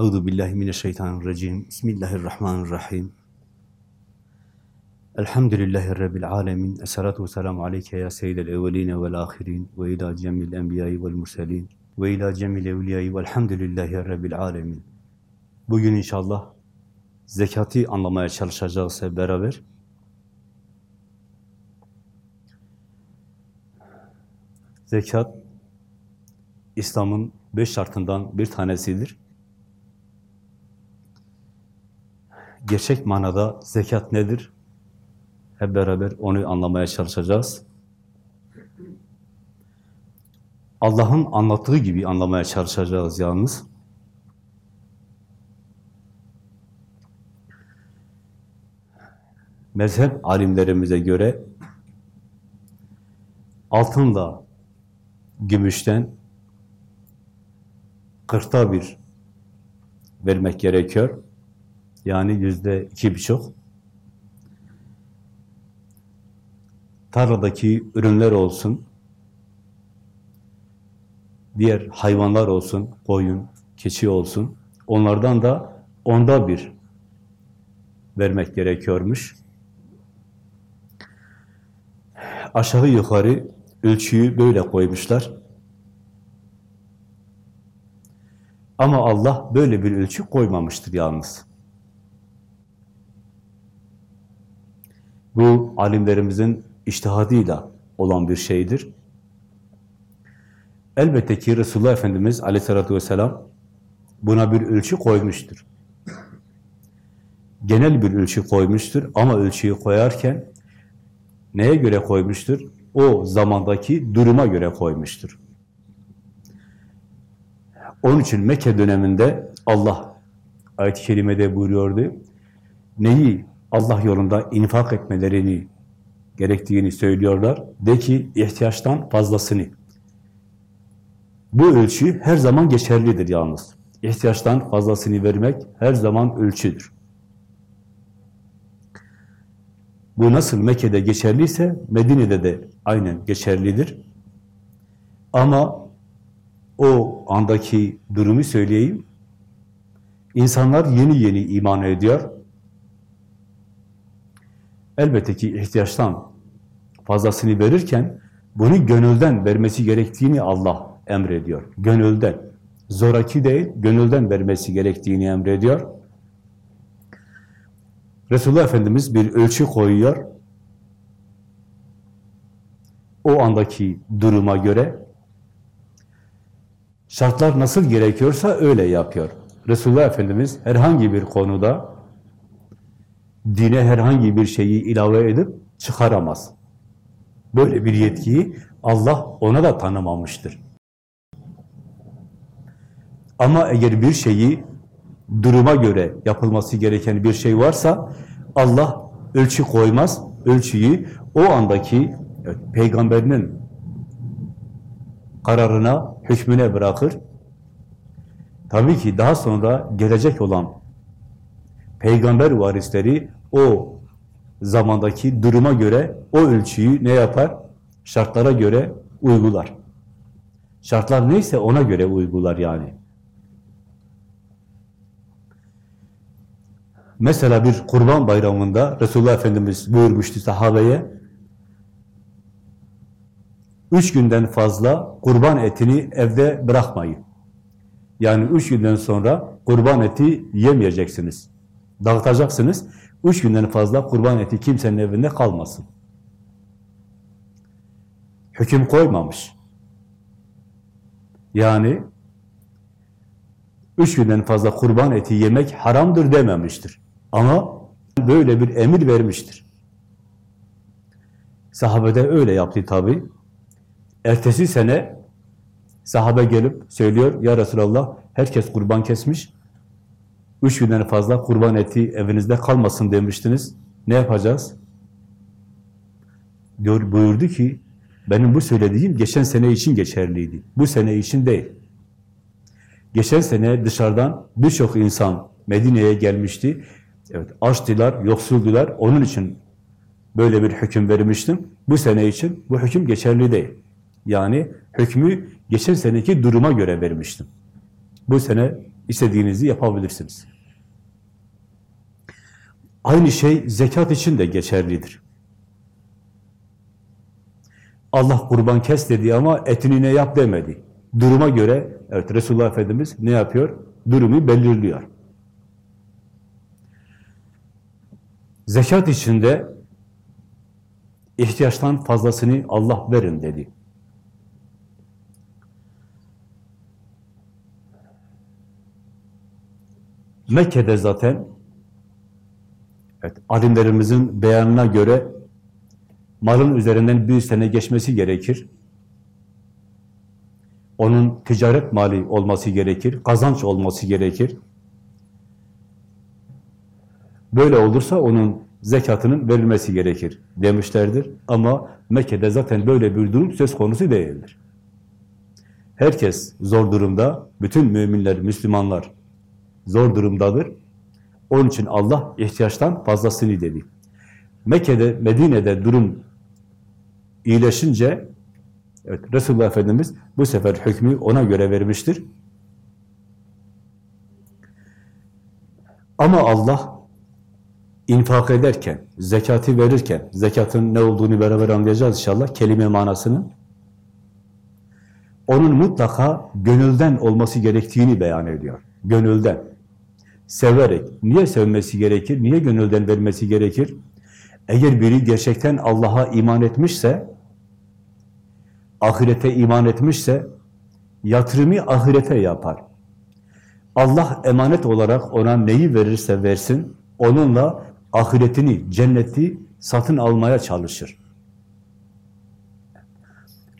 Euzu billahi mineşşeytanirracim. Bismillahirrahmanirrahim. Elhamdülillahi rabbil alamin. Essalatu vesselamu aleyke ya seyyidel evvelin ve'l ahirin ve ila cemil enbiya'i ve'l murselin ve ila cemil evliya'i ve'lhamdülillahi rabbil alamin. Bugün inşallah zekatı anlamaya çalışacağız hep beraber. Zekat İslam'ın beş şartından bir tanesidir. Gerçek manada zekat nedir? Hep beraber onu anlamaya çalışacağız. Allah'ın anlattığı gibi anlamaya çalışacağız yalnız. Mezhep alimlerimize göre altınla gümüşten kırkta bir vermek gerekiyor. Yani yüzde iki birçok. Tarladaki ürünler olsun, diğer hayvanlar olsun, koyun, keçi olsun, onlardan da onda bir vermek gerekiyormuş. Aşağı yukarı ölçüyü böyle koymuşlar. Ama Allah böyle bir ölçü koymamıştır yalnız. Bu alimlerimizin iştihadıyla olan bir şeydir. Elbette ki Resulullah Efendimiz aleyhissalatü vesselam buna bir ölçü koymuştur. Genel bir ölçü koymuştur ama ölçüyü koyarken neye göre koymuştur? O zamandaki duruma göre koymuştur. Onun için Mekke döneminde Allah ayet-i kerimede buyuruyordu. Neyi Allah yolunda infak etmelerini gerektiğini söylüyorlar. De ki ihtiyaçtan fazlasını. Bu ölçü her zaman geçerlidir yalnız. İhtiyaçtan fazlasını vermek her zaman ölçüdür. Bu nasıl Mekke'de geçerliyse Medine'de de aynen geçerlidir. Ama o andaki durumu söyleyeyim. İnsanlar yeni yeni iman ediyor. Elbette ki ihtiyaçtan fazlasını verirken bunu gönülden vermesi gerektiğini Allah emrediyor. Gönülden. Zoraki değil, gönülden vermesi gerektiğini emrediyor. Resulullah Efendimiz bir ölçü koyuyor. O andaki duruma göre şartlar nasıl gerekiyorsa öyle yapıyor. Resulullah Efendimiz herhangi bir konuda dine herhangi bir şeyi ilave edip çıkaramaz. Böyle bir yetkiyi Allah ona da tanımamıştır. Ama eğer bir şeyi duruma göre yapılması gereken bir şey varsa Allah ölçü koymaz. Ölçüyü o andaki evet, peygamberinin kararına, hükmüne bırakır. Tabii ki daha sonra gelecek olan peygamber varisleri o zamandaki duruma göre o ölçüyü ne yapar? Şartlara göre uygular. Şartlar neyse ona göre uygular yani. Mesela bir kurban bayramında Resulullah Efendimiz buyurmuştu sahabeye, üç günden fazla kurban etini evde bırakmayın. Yani üç günden sonra kurban eti yemeyeceksiniz. Dağıtacaksınız. Üç günden fazla kurban eti kimsenin evinde kalmasın. Hüküm koymamış. Yani üç günden fazla kurban eti yemek haramdır dememiştir. Ama böyle bir emir vermiştir. Sahabede öyle yaptı tabi. Ertesi sene sahabe gelip söylüyor, Ya Resulallah herkes kurban kesmiş. Üç günden fazla kurban eti evinizde kalmasın demiştiniz. Ne yapacağız? Diyor, buyurdu ki, benim bu söylediğim geçen sene için geçerliydi. Bu sene için değil. Geçen sene dışarıdan birçok insan Medine'ye gelmişti. Evet, açtılar, yoksuldular. Onun için böyle bir hüküm vermiştim. Bu sene için bu hüküm geçerli değil. Yani hükmü geçen seneki duruma göre vermiştim. Bu sene istediğinizi yapabilirsiniz. Aynı şey zekat için de geçerlidir. Allah kurban kes dedi ama etini ne yap demedi. Duruma göre, evet Resulullah Efendimiz ne yapıyor? Durumu belirliyor. Zekat içinde ihtiyaçtan fazlasını Allah verin dedi. Mekke'de zaten evet, alimlerimizin beyanına göre malın üzerinden bir sene geçmesi gerekir. Onun ticaret mali olması gerekir, kazanç olması gerekir. Böyle olursa onun zekatının verilmesi gerekir demişlerdir. Ama Mekke'de zaten böyle bir durum söz konusu değildir. Herkes zor durumda, bütün müminler, Müslümanlar zor durumdadır. Onun için Allah ihtiyaçtan fazlasını dedi. Mekke'de, Medine'de durum iyileşince evet, Resulullah Efendimiz bu sefer hükmü ona göre vermiştir. Ama Allah infak ederken, zekatı verirken, zekatın ne olduğunu beraber anlayacağız inşallah, kelime manasını. Onun mutlaka gönülden olması gerektiğini beyan ediyor. Gönülden. Severek. Niye sevmesi gerekir? Niye gönülden vermesi gerekir? Eğer biri gerçekten Allah'a iman etmişse, ahirete iman etmişse, yatırımı ahirete yapar. Allah emanet olarak ona neyi verirse versin, onunla ahiretini, cenneti satın almaya çalışır.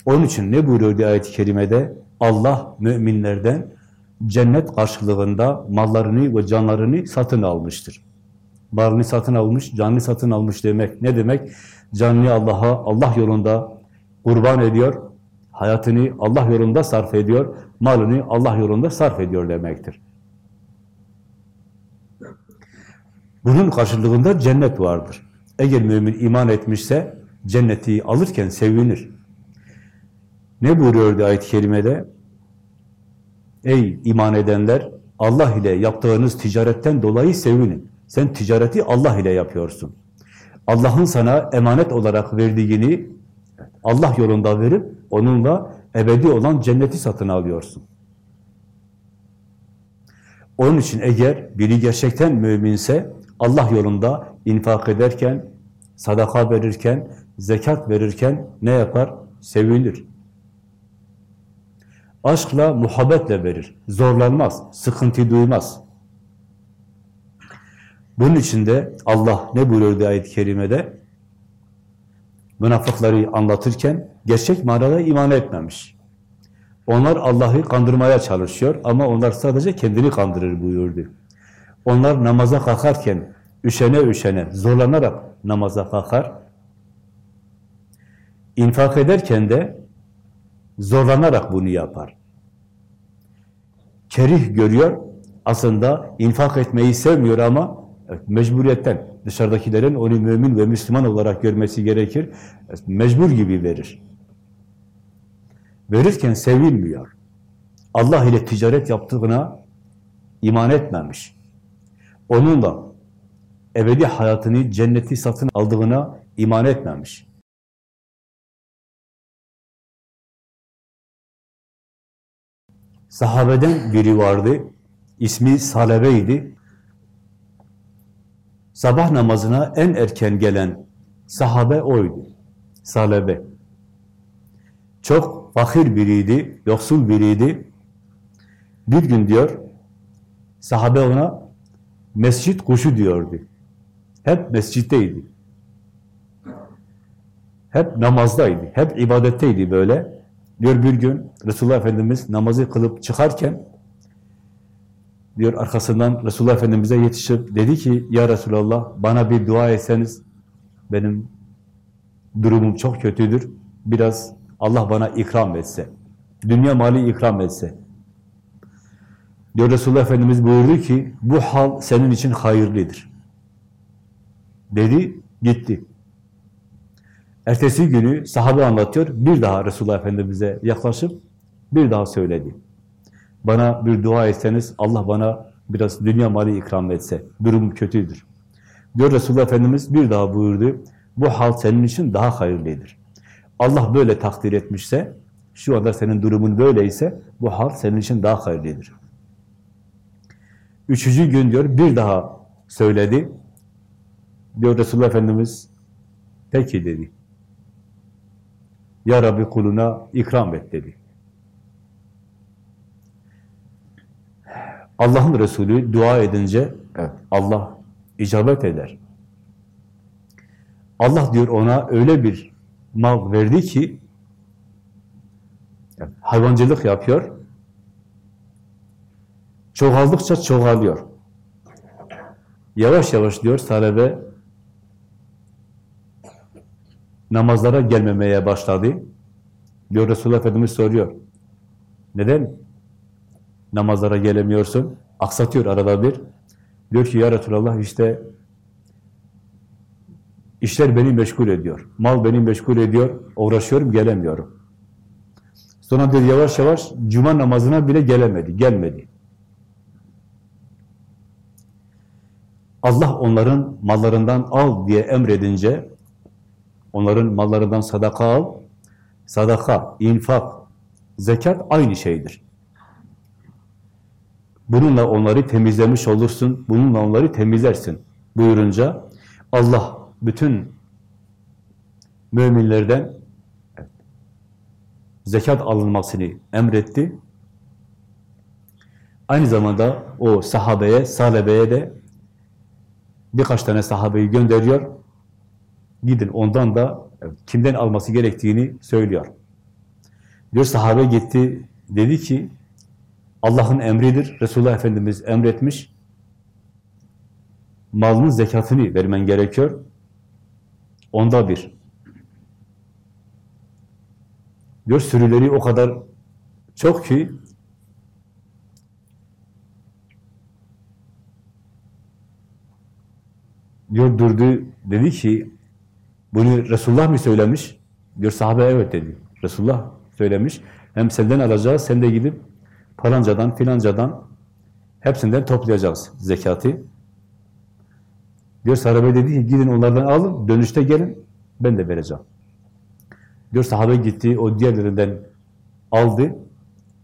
Onun için ne buyuruyor ayet-i kerimede? Allah müminlerden cennet karşılığında mallarını ve canlarını satın almıştır. Malını satın almış, canını satın almış demek ne demek? Canını Allah'a, Allah yolunda kurban ediyor, hayatını Allah yolunda sarf ediyor, malını Allah yolunda sarf ediyor demektir. Bunun karşılığında cennet vardır. Eğer mümin iman etmişse cenneti alırken sevinir. Ne buyuruyordu ayet-i kerimede? Ey iman edenler! Allah ile yaptığınız ticaretten dolayı sevinin. Sen ticareti Allah ile yapıyorsun. Allah'ın sana emanet olarak verdiğini Allah yolunda verip onunla ebedi olan cenneti satın alıyorsun. Onun için eğer biri gerçekten müminse Allah yolunda infak ederken, sadaka verirken, zekat verirken ne yapar? Sevinir. Aşkla, muhabbetle verir. Zorlanmaz, sıkıntı duymaz. Bunun için de Allah ne buyuruyordu ayet-i kerimede? Münafıkları anlatırken gerçek manada iman etmemiş. Onlar Allah'ı kandırmaya çalışıyor ama onlar sadece kendini kandırır buyurdu. Onlar namaza kalkarken üşene üşene, zorlanarak namaza kalkar. İnfak ederken de zorlanarak bunu yapar. Kerih görüyor, aslında infak etmeyi sevmiyor ama mecburiyetten dışarıdakilerin onu mümin ve Müslüman olarak görmesi gerekir. Mecbur gibi verir. Verirken sevilmiyor. Allah ile ticaret yaptığına iman etmemiş. Onunla ebedi hayatını, cenneti satın aldığına iman etmemiş. Sahabeden biri vardı, ismi Salebe'ydi. Sabah namazına en erken gelen sahabe oydu, Salebe. Çok fakir biriydi, yoksul biriydi. Bir gün diyor, sahabe ona mescit kuşu diyordu. Hep mescitteydi. Hep namazdaydı, hep ibadetteydi böyle. Diyor bir gün Resulullah Efendimiz namazı kılıp çıkarken diyor arkasından Resulullah Efendimiz'e yetişip dedi ki ya Resulallah bana bir dua etseniz benim durumum çok kötüdür. Biraz Allah bana ikram etse. Dünya mali ikram etse. Diyor Resulullah Efendimiz buyurdu ki bu hal senin için hayırlıdır. Dedi, gitti. Ertesi günü sahabe anlatıyor, bir daha Resulullah Efendimiz'e yaklaşıp bir daha söyledi. bana bir dua etseniz Allah bana biraz dünya mali ikram etse. Durum kötüdür. Diyor Resulullah Efendimiz bir daha buyurdu. Bu hal senin için daha hayırlıdır. Allah böyle takdir etmişse, şu anda senin durumun böyleyse bu hal senin için daha hayırlıdır. Üçüncü gün diyor bir daha söyledi. Diyor Resulullah Efendimiz peki dedi. Ya Rabbi kuluna ikram et dedi. Allah'ın Resulü dua edince evet, Allah icabet eder. Allah diyor ona öyle bir mal verdi ki yani hayvancılık yapıyor. Çoğaldıkça çoğalıyor. Yavaş yavaş diyor talebe namazlara gelmemeye başladı. Diyor Resulullah Efendimiz soruyor. Neden namazlara gelemiyorsun? Aksatıyor arada bir. Diyor ki ya Resulallah işte işler beni meşgul ediyor. Mal beni meşgul ediyor. Uğraşıyorum, gelemiyorum. Sonra diyor yavaş yavaş cuma namazına bile gelemedi, gelmedi. Allah onların mallarından al diye emredince onların mallarından sadaka al. Sadaka, infak, zekat aynı şeydir. Bununla onları temizlemiş olursun, bununla onları temizlersin buyurunca Allah bütün müminlerden zekat alınmasını emretti. Aynı zamanda o sahabeye, salebeye de birkaç tane sahabeyi gönderiyor. Gidin ondan da kimden alması gerektiğini söylüyor. Bir sahabe gitti, dedi ki Allah'ın emridir. Resulullah Efendimiz emretmiş. Malının zekatını vermen gerekiyor. Onda bir. Diyor sürüleri o kadar çok ki diyor durdu dedi ki bunu Resulullah mı söylemiş? Diyor sahabe evet dedi. Resulullah söylemiş. Hem senden alacağız, sen de gidip falancadan, filancadan hepsinden toplayacağız zekatı. Diyor sahabe dedi ki gidin onlardan alın, dönüşte gelin, ben de vereceğim. Diyor sahabe gitti, o diğerlerinden aldı.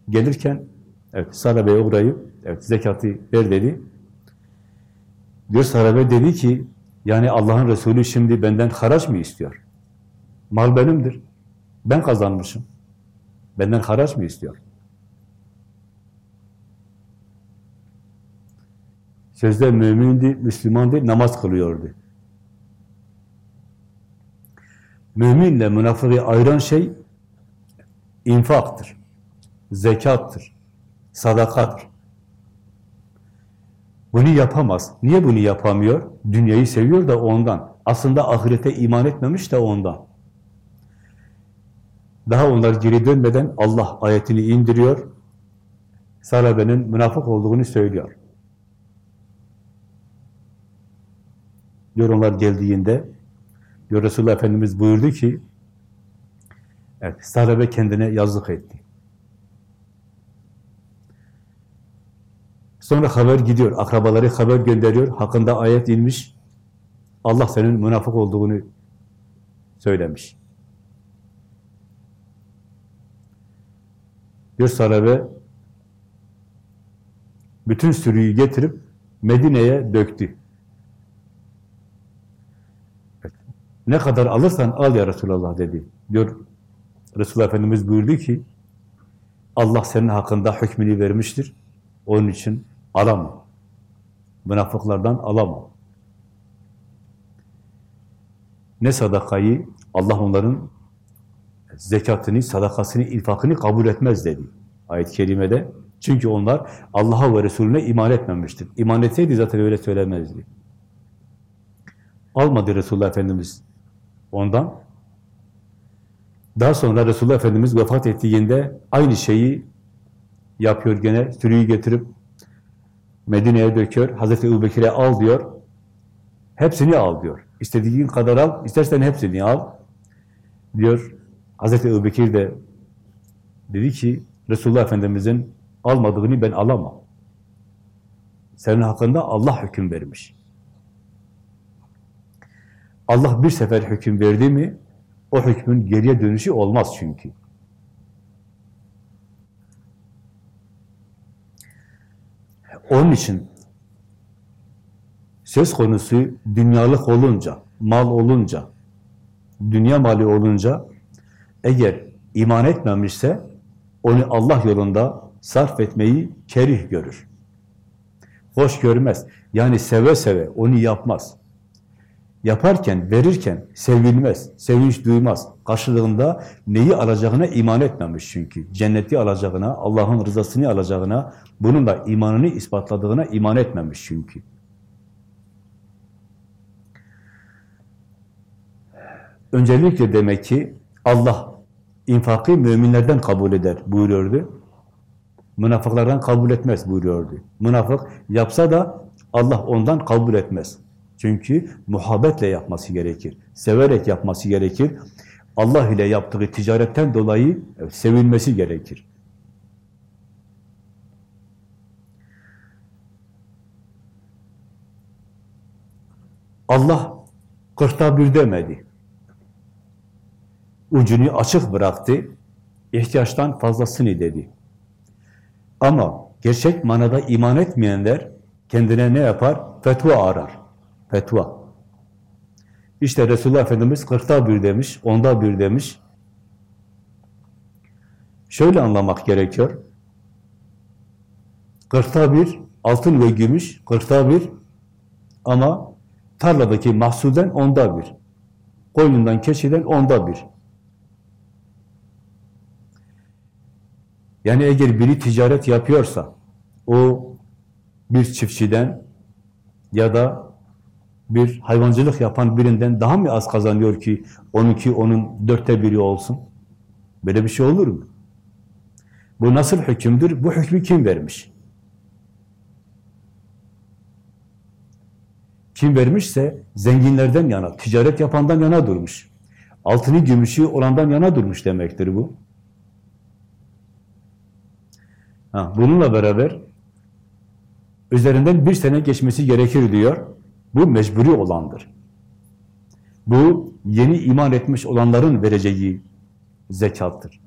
Gelirken, evet sahabeye uğrayıp, evet zekatı ver dedi. Diyor sahabe dedi ki, yani Allah'ın Resulü şimdi benden haraç mı istiyor? Mal benimdir. Ben kazanmışım. Benden haraç mı istiyor? Sözde mümindi, Müslümandı, namaz kılıyordu. Müminle münafığı ayıran şey infaktır, zekattır, sadakattır. Bunu yapamaz. Niye bunu yapamıyor? Dünyayı seviyor da ondan. Aslında ahirete iman etmemiş de ondan. Daha onlar geri dönmeden Allah ayetini indiriyor. Salabenin münafık olduğunu söylüyor. Diyor onlar geldiğinde diyor Resulullah Efendimiz buyurdu ki evet, sahabe kendine yazık etti. Sonra haber gidiyor. Akrabaları haber gönderiyor. Hakkında ayet inmiş. Allah senin münafık olduğunu söylemiş. Diyor sahabe bütün sürüyü getirip Medine'ye döktü. Ne kadar alırsan al ya Resulallah dedi. Diyor Resulullah Efendimiz buyurdu ki Allah senin hakkında hükmünü vermiştir. Onun için alamam. Münafıklardan alamam. Ne sadakayı Allah onların zekatını, sadakasını, infakını kabul etmez dedi. Ayet-i kerimede. Çünkü onlar Allah'a ve Resulüne iman etmemiştir. İman etseydi zaten öyle söylemezdi. Almadı Resulullah Efendimiz ondan. Daha sonra Resulullah Efendimiz vefat ettiğinde aynı şeyi yapıyor gene. Sürüyü getirip Medine'ye döküyor. Hazreti Ebu al diyor. Hepsini al diyor. İstediğin kadar al, istersen hepsini al. Diyor. Hazreti Ebu de dedi ki Resulullah Efendimiz'in almadığını ben alamam. Senin hakkında Allah hüküm vermiş. Allah bir sefer hüküm verdi mi, o hükmün geriye dönüşü olmaz çünkü. Onun için söz konusu dünyalık olunca, mal olunca, dünya mali olunca, eğer iman etmemişse, onu Allah yolunda sarf etmeyi kerih görür. Hoş görmez. Yani seve seve onu yapmaz. Yaparken, verirken sevilmez, sevinç duymaz. Karşılığında neyi alacağına iman etmemiş çünkü. Cenneti alacağına, Allah'ın rızasını alacağına, bunun da imanını ispatladığına iman etmemiş çünkü. Öncelikle demek ki Allah infakı müminlerden kabul eder buyuruyordu. Münafıklardan kabul etmez buyuruyordu. Münafık yapsa da Allah ondan kabul etmez. Çünkü muhabbetle yapması gerekir. Severek yapması gerekir. Allah ile yaptığı ticaretten dolayı sevilmesi gerekir. Allah kırkta bir demedi. Ucunu açık bıraktı. İhtiyaçtan fazlasını dedi. Ama gerçek manada iman etmeyenler kendine ne yapar? Fetva arar. Fetva. İşte Resulullah Efendimiz kırkta bir demiş, onda bir demiş. Şöyle anlamak gerekiyor. Kırkta bir, altın ve gümüş, kırkta bir ama tarladaki mahsulden onda bir. Koyundan, keçiden onda bir. Yani eğer biri ticaret yapıyorsa, o bir çiftçiden ya da bir hayvancılık yapan birinden daha mı az kazanıyor ki onunki onun dörtte biri olsun? Böyle bir şey olur mu? Bu nasıl hükümdür? Bu hükmü kim vermiş? Kim vermişse zenginlerden yana, ticaret yapandan yana durmuş. Altını, gümüşü olandan yana durmuş demektir bu. Ha, bununla beraber üzerinden bir sene geçmesi gerekir diyor. Bu mecburi olandır. Bu yeni iman etmiş olanların vereceği zekattır.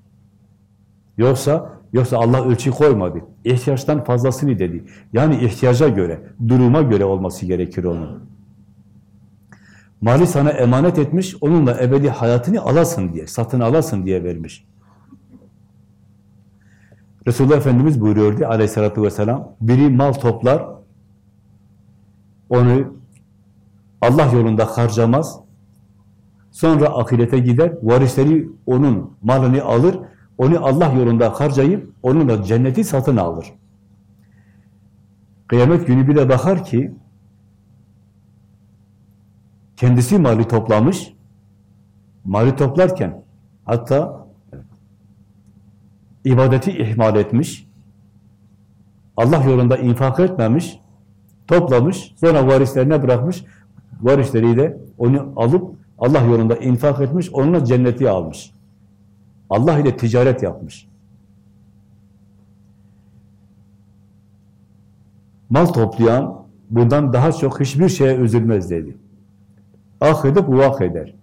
Yoksa yoksa Allah ölçü koymadı. İhtiyaçtan fazlasını dedi. Yani ihtiyaca göre, duruma göre olması gerekir onun. Mali sana emanet etmiş, onunla ebedi hayatını alasın diye, satın alasın diye vermiş. Resulullah Efendimiz buyuruyordu aleyhissalatü vesselam, biri mal toplar, onu Allah yolunda harcamaz, sonra ahirete gider, varisleri onun malını alır, onu Allah yolunda harcayıp onunla cenneti satın alır. Kıyamet günü bir de bakar ki, kendisi mali toplamış, mali toplarken hatta ibadeti ihmal etmiş, Allah yolunda infak etmemiş, toplamış, sonra varislerine bırakmış, varisleri onu alıp Allah yolunda infak etmiş, onunla cenneti almış. Allah ile ticaret yapmış. Mal toplayan bundan daha çok hiçbir şeye üzülmez dedi. Ah edip uvak eder.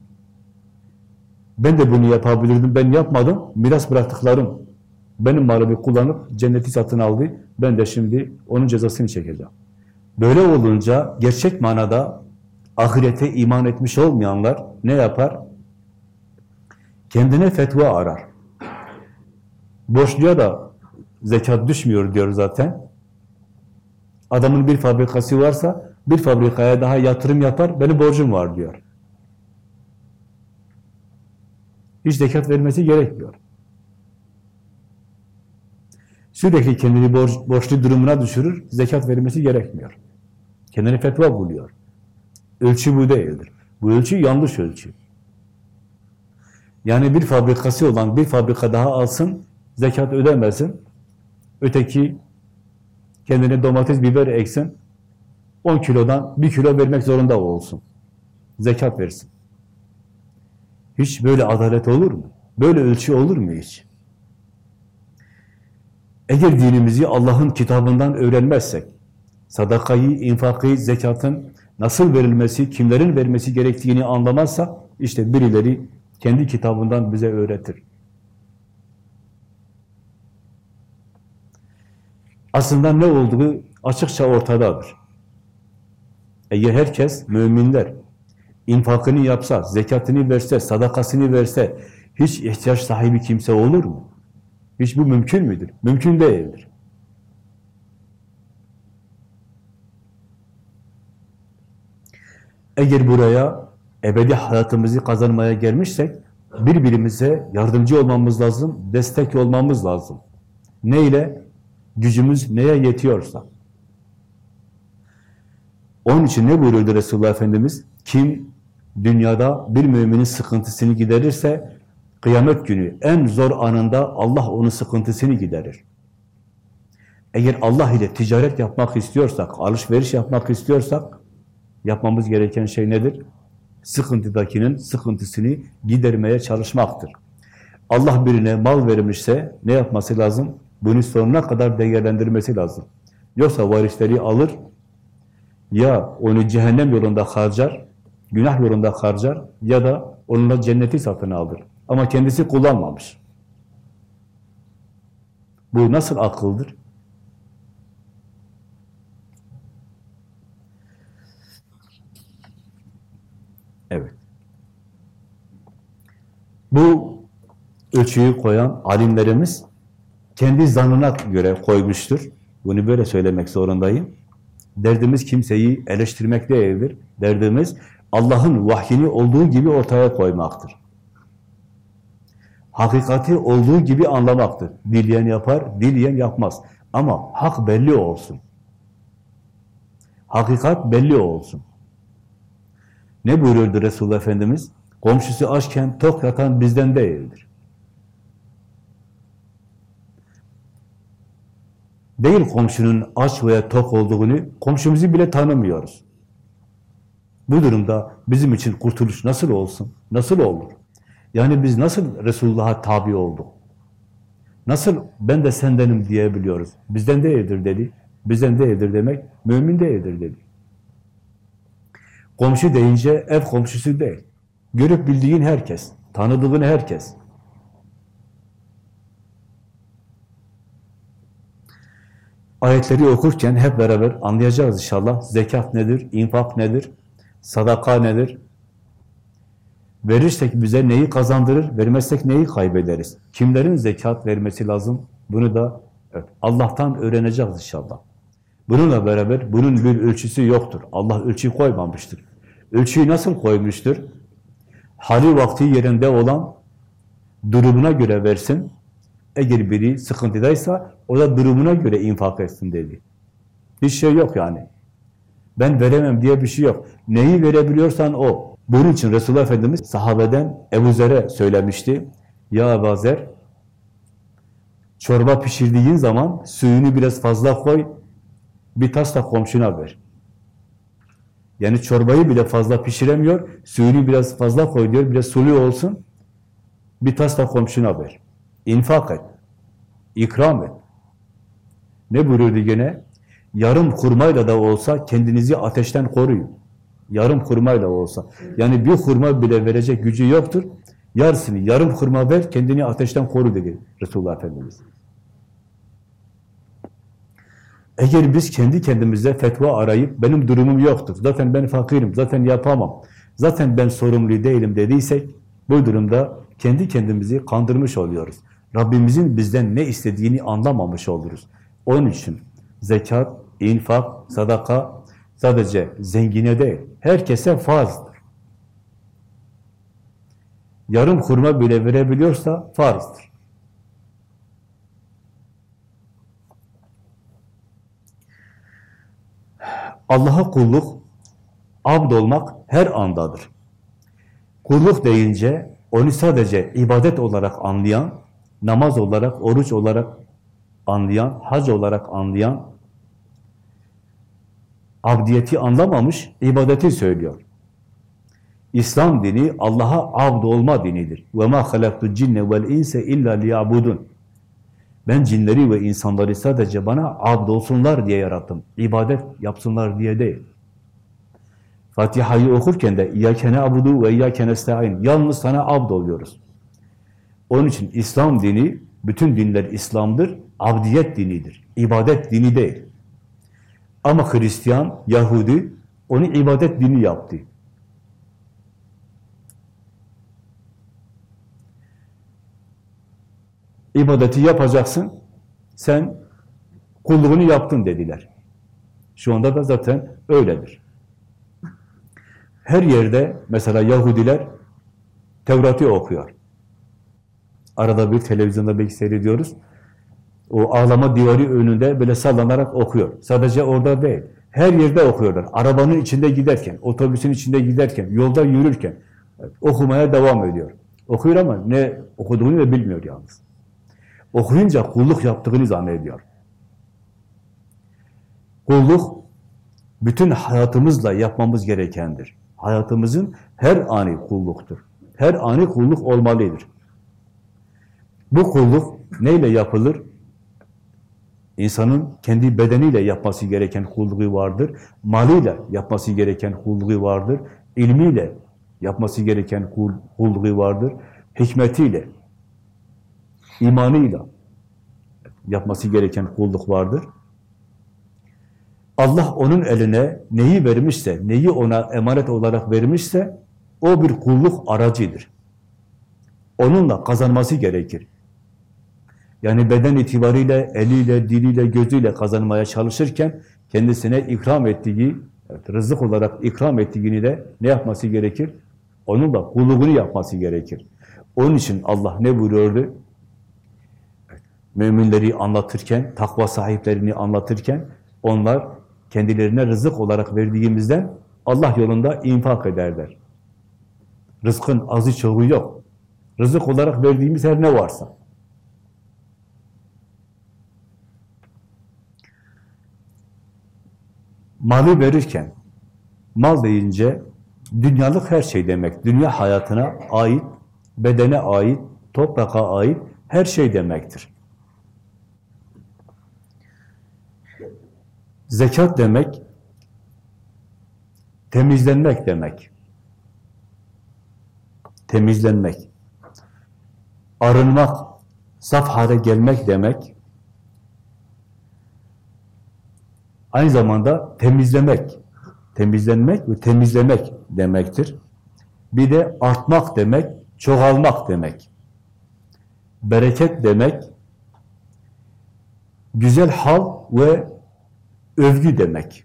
Ben de bunu yapabilirdim, ben yapmadım. Miras bıraktıklarım benim malımı kullanıp cenneti satın aldı. Ben de şimdi onun cezasını çekeceğim. Böyle olunca gerçek manada ahirete iman etmiş olmayanlar ne yapar? Kendine fetva arar. Borçluya da zekat düşmüyor diyor zaten. Adamın bir fabrikası varsa bir fabrikaya daha yatırım yapar, benim borcum var diyor. Hiç zekat vermesi gerekmiyor. Sürekli kendini borç, borçlu durumuna düşürür, zekat vermesi gerekmiyor. Kendini fetva buluyor. Ölçü bu değildir. Bu ölçü yanlış ölçü. Yani bir fabrikası olan bir fabrika daha alsın, zekat ödemesin. Öteki kendine domates, biber eksin, 10 kilodan 1 kilo vermek zorunda olsun. Zekat versin. Hiç böyle adalet olur mu? Böyle ölçü olur mu hiç? Eğer dinimizi Allah'ın kitabından öğrenmezsek, sadakayı, infakı, zekatın nasıl verilmesi, kimlerin vermesi gerektiğini anlamazsak, işte birileri kendi kitabından bize öğretir. Aslında ne olduğu açıkça ortadadır. Eğer herkes, müminler, infakını yapsa, zekatını verse, sadakasını verse, hiç ihtiyaç sahibi kimse olur mu? Hiç bu mümkün müdür? Mümkün değildir. Eğer buraya ebedi hayatımızı kazanmaya gelmişsek, birbirimize yardımcı olmamız lazım, destek olmamız lazım. Neyle? Gücümüz neye yetiyorsa. Onun için ne buyuruyordu Resulullah Efendimiz? Kim dünyada bir müminin sıkıntısını giderirse, kıyamet günü en zor anında Allah onun sıkıntısını giderir. Eğer Allah ile ticaret yapmak istiyorsak, alışveriş yapmak istiyorsak, yapmamız gereken şey nedir? Sıkıntıdakinin sıkıntısını gidermeye çalışmaktır. Allah birine mal vermişse ne yapması lazım? Bunu sonuna kadar değerlendirmesi lazım. Yoksa varisleri alır, ya onu cehennem yolunda harcar, günah yolunda harcar ya da onunla cenneti satın alır. Ama kendisi kullanmamış. Bu nasıl akıldır? Bu ölçüyü koyan alimlerimiz kendi zanına göre koymuştur. Bunu böyle söylemek zorundayım. Derdimiz kimseyi eleştirmek değildir. Derdimiz Allah'ın vahyini olduğu gibi ortaya koymaktır. Hakikati olduğu gibi anlamaktır. Dileyen yapar, dileyen yapmaz. Ama hak belli olsun. Hakikat belli olsun. Ne buyuruyordu Resulullah Efendimiz? Komşusu açken tok yatan bizden değildir. Değil komşunun aç veya tok olduğunu, komşumuzu bile tanımıyoruz. Bu durumda bizim için kurtuluş nasıl olsun? Nasıl olur? Yani biz nasıl Resulullah'a tabi olduk? Nasıl ben de sendenim diyebiliyoruz? Bizden değildir dedi. Bizden değildir demek, mümin değildir dedi. Komşu deyince ev komşusu değil. Görüp bildiğin herkes, tanıdığın herkes. Ayetleri okurken hep beraber anlayacağız inşallah. Zekat nedir? infak nedir? Sadaka nedir? Verirsek bize neyi kazandırır? Vermezsek neyi kaybederiz? Kimlerin zekat vermesi lazım? Bunu da evet, Allah'tan öğreneceğiz inşallah. Bununla beraber bunun bir ölçüsü yoktur. Allah ölçü koymamıştır. Ölçüyü nasıl koymuştur? Hali vakti yerinde olan durumuna göre versin. Eğer biri sıkıntıdaysa o da durumuna göre infak etsin dedi. Hiç şey yok yani. Ben veremem diye bir şey yok. Neyi verebiliyorsan o. Bunun için Resulullah Efendimiz sahabeden Ebu Zer'e söylemişti. Ya Ebu Zer, çorba pişirdiğin zaman suyunu biraz fazla koy, bir tas da komşuna ver. Yani çorbayı bile fazla pişiremiyor, suyunu biraz fazla koy diyor, biraz sulu olsun, bir tas da komşuna ver. İnfak et, ikram et. Ne buyuruyordu gene? Yarım kurmayla da olsa kendinizi ateşten koruyun. Yarım hurmayla olsa. Yani bir hurma bile verecek gücü yoktur. Yarısını, yarım hurma ver, kendini ateşten koru dedi Resulullah Efendimiz. Eğer biz kendi kendimize fetva arayıp, benim durumum yoktur, zaten ben fakirim, zaten yapamam, zaten ben sorumlu değilim dediysek, bu durumda kendi kendimizi kandırmış oluyoruz. Rabbimizin bizden ne istediğini anlamamış oluruz. Onun için zekat, infak, sadaka sadece zengine değil, herkese farzdır. Yarım hurma bile verebiliyorsa farzdır. Allah'a kulluk, abd olmak her andadır. Kulluk deyince onu sadece ibadet olarak anlayan, namaz olarak, oruç olarak anlayan, hac olarak anlayan, abdiyeti anlamamış, ibadeti söylüyor. İslam dini Allah'a abd olma dinidir. Ve ma halaktu cinne vel insa illa liyabudun. Ben cinleri ve insanları sadece bana abd olsunlar diye yarattım. İbadet yapsınlar diye değil. Fatiha'yı okurken de İyyâke na'budu ve İyyâke nesta'in. Yalnız sana abd oluyoruz. Onun için İslam dini, bütün dinler İslam'dır, abdiyet dinidir. İbadet dini değil. Ama Hristiyan, Yahudi onu ibadet dini yaptı. İbadeti yapacaksın, sen kulluğunu yaptın dediler. Şu anda da zaten öyledir. Her yerde mesela Yahudiler Tevrat'ı okuyor. Arada bir televizyonda belki seyrediyoruz. O ağlama divarı önünde böyle sallanarak okuyor. Sadece orada değil. Her yerde okuyorlar. Arabanın içinde giderken, otobüsün içinde giderken, yolda yürürken okumaya devam ediyor. Okuyor ama ne okuduğunu da bilmiyor yalnız. Okuyunca kulluk yaptığını zannediyor. Kulluk bütün hayatımızla yapmamız gerekendir. Hayatımızın her ani kulluktur. Her ani kulluk olmalıdır. Bu kulluk neyle yapılır? İnsanın kendi bedeniyle yapması gereken kulluğu vardır. Malıyla yapması gereken kulluğu vardır. ilmiyle yapması gereken kulluğu vardır. Hikmetiyle, imanıyla yapması gereken kulluk vardır. Allah onun eline neyi vermişse, neyi ona emanet olarak vermişse, o bir kulluk aracıdır. Onunla kazanması gerekir. Yani beden itibariyle, eliyle, diliyle, gözüyle kazanmaya çalışırken, kendisine ikram ettiği, evet, rızık olarak ikram ettiğini de ne yapması gerekir? Onunla kulluğunu yapması gerekir. Onun için Allah ne buyuruyordu? Müminleri anlatırken, takva sahiplerini anlatırken, onlar kendilerine rızık olarak verdiğimizden Allah yolunda infak ederler. Rızkın azı çoğu yok. Rızık olarak verdiğimiz her ne varsa. Malı verirken, mal deyince dünyalık her şey demek. Dünya hayatına ait, bedene ait, toprağa ait her şey demektir. Zekat demek, temizlenmek demek. Temizlenmek. Arınmak, saf hale gelmek demek. Aynı zamanda temizlemek. Temizlenmek ve temizlemek demektir. Bir de artmak demek, çoğalmak demek. Bereket demek, güzel hal ve övgü demek.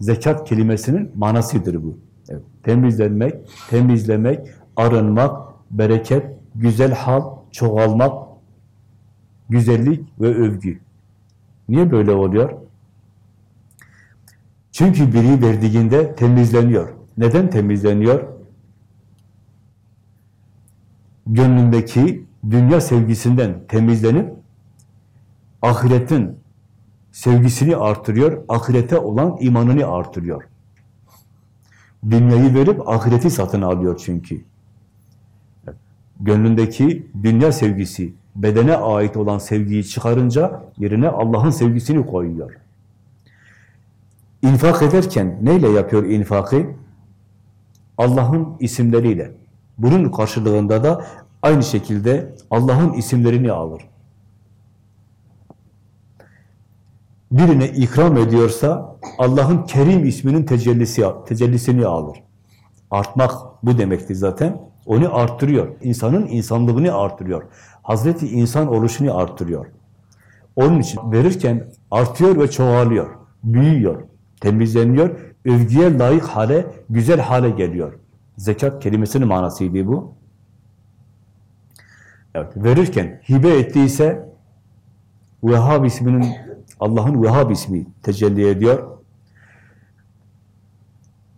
Zekat kelimesinin manasıdır bu. Evet. Temizlenmek, temizlemek, arınmak, bereket, güzel hal, çoğalmak, güzellik ve övgü. Niye böyle oluyor? Çünkü biri verdiğinde temizleniyor. Neden temizleniyor? Gönlündeki dünya sevgisinden temizlenip ahiretin sevgisini artırıyor, ahirete olan imanını artırıyor. Dünyayı verip ahireti satın alıyor çünkü. Gönlündeki dünya sevgisi, bedene ait olan sevgiyi çıkarınca yerine Allah'ın sevgisini koyuyor. İnfak ederken neyle yapıyor infakı? Allah'ın isimleriyle. Bunun karşılığında da aynı şekilde Allah'ın isimlerini alır. Birine ikram ediyorsa Allah'ın Kerim isminin tecellisi, tecellisini alır. Artmak bu demektir zaten. Onu arttırıyor. İnsanın insanlığını artırıyor. Hazreti insan oluşunu artırıyor. Onun için verirken artıyor ve çoğalıyor. Büyüyor. Temizleniyor. Övgüye layık hale, güzel hale geliyor. Zekat kelimesinin manasıydı bu. Evet, verirken hibe ettiyse Vehhab isminin Allah'ın Vehhab ismi tecelli ediyor.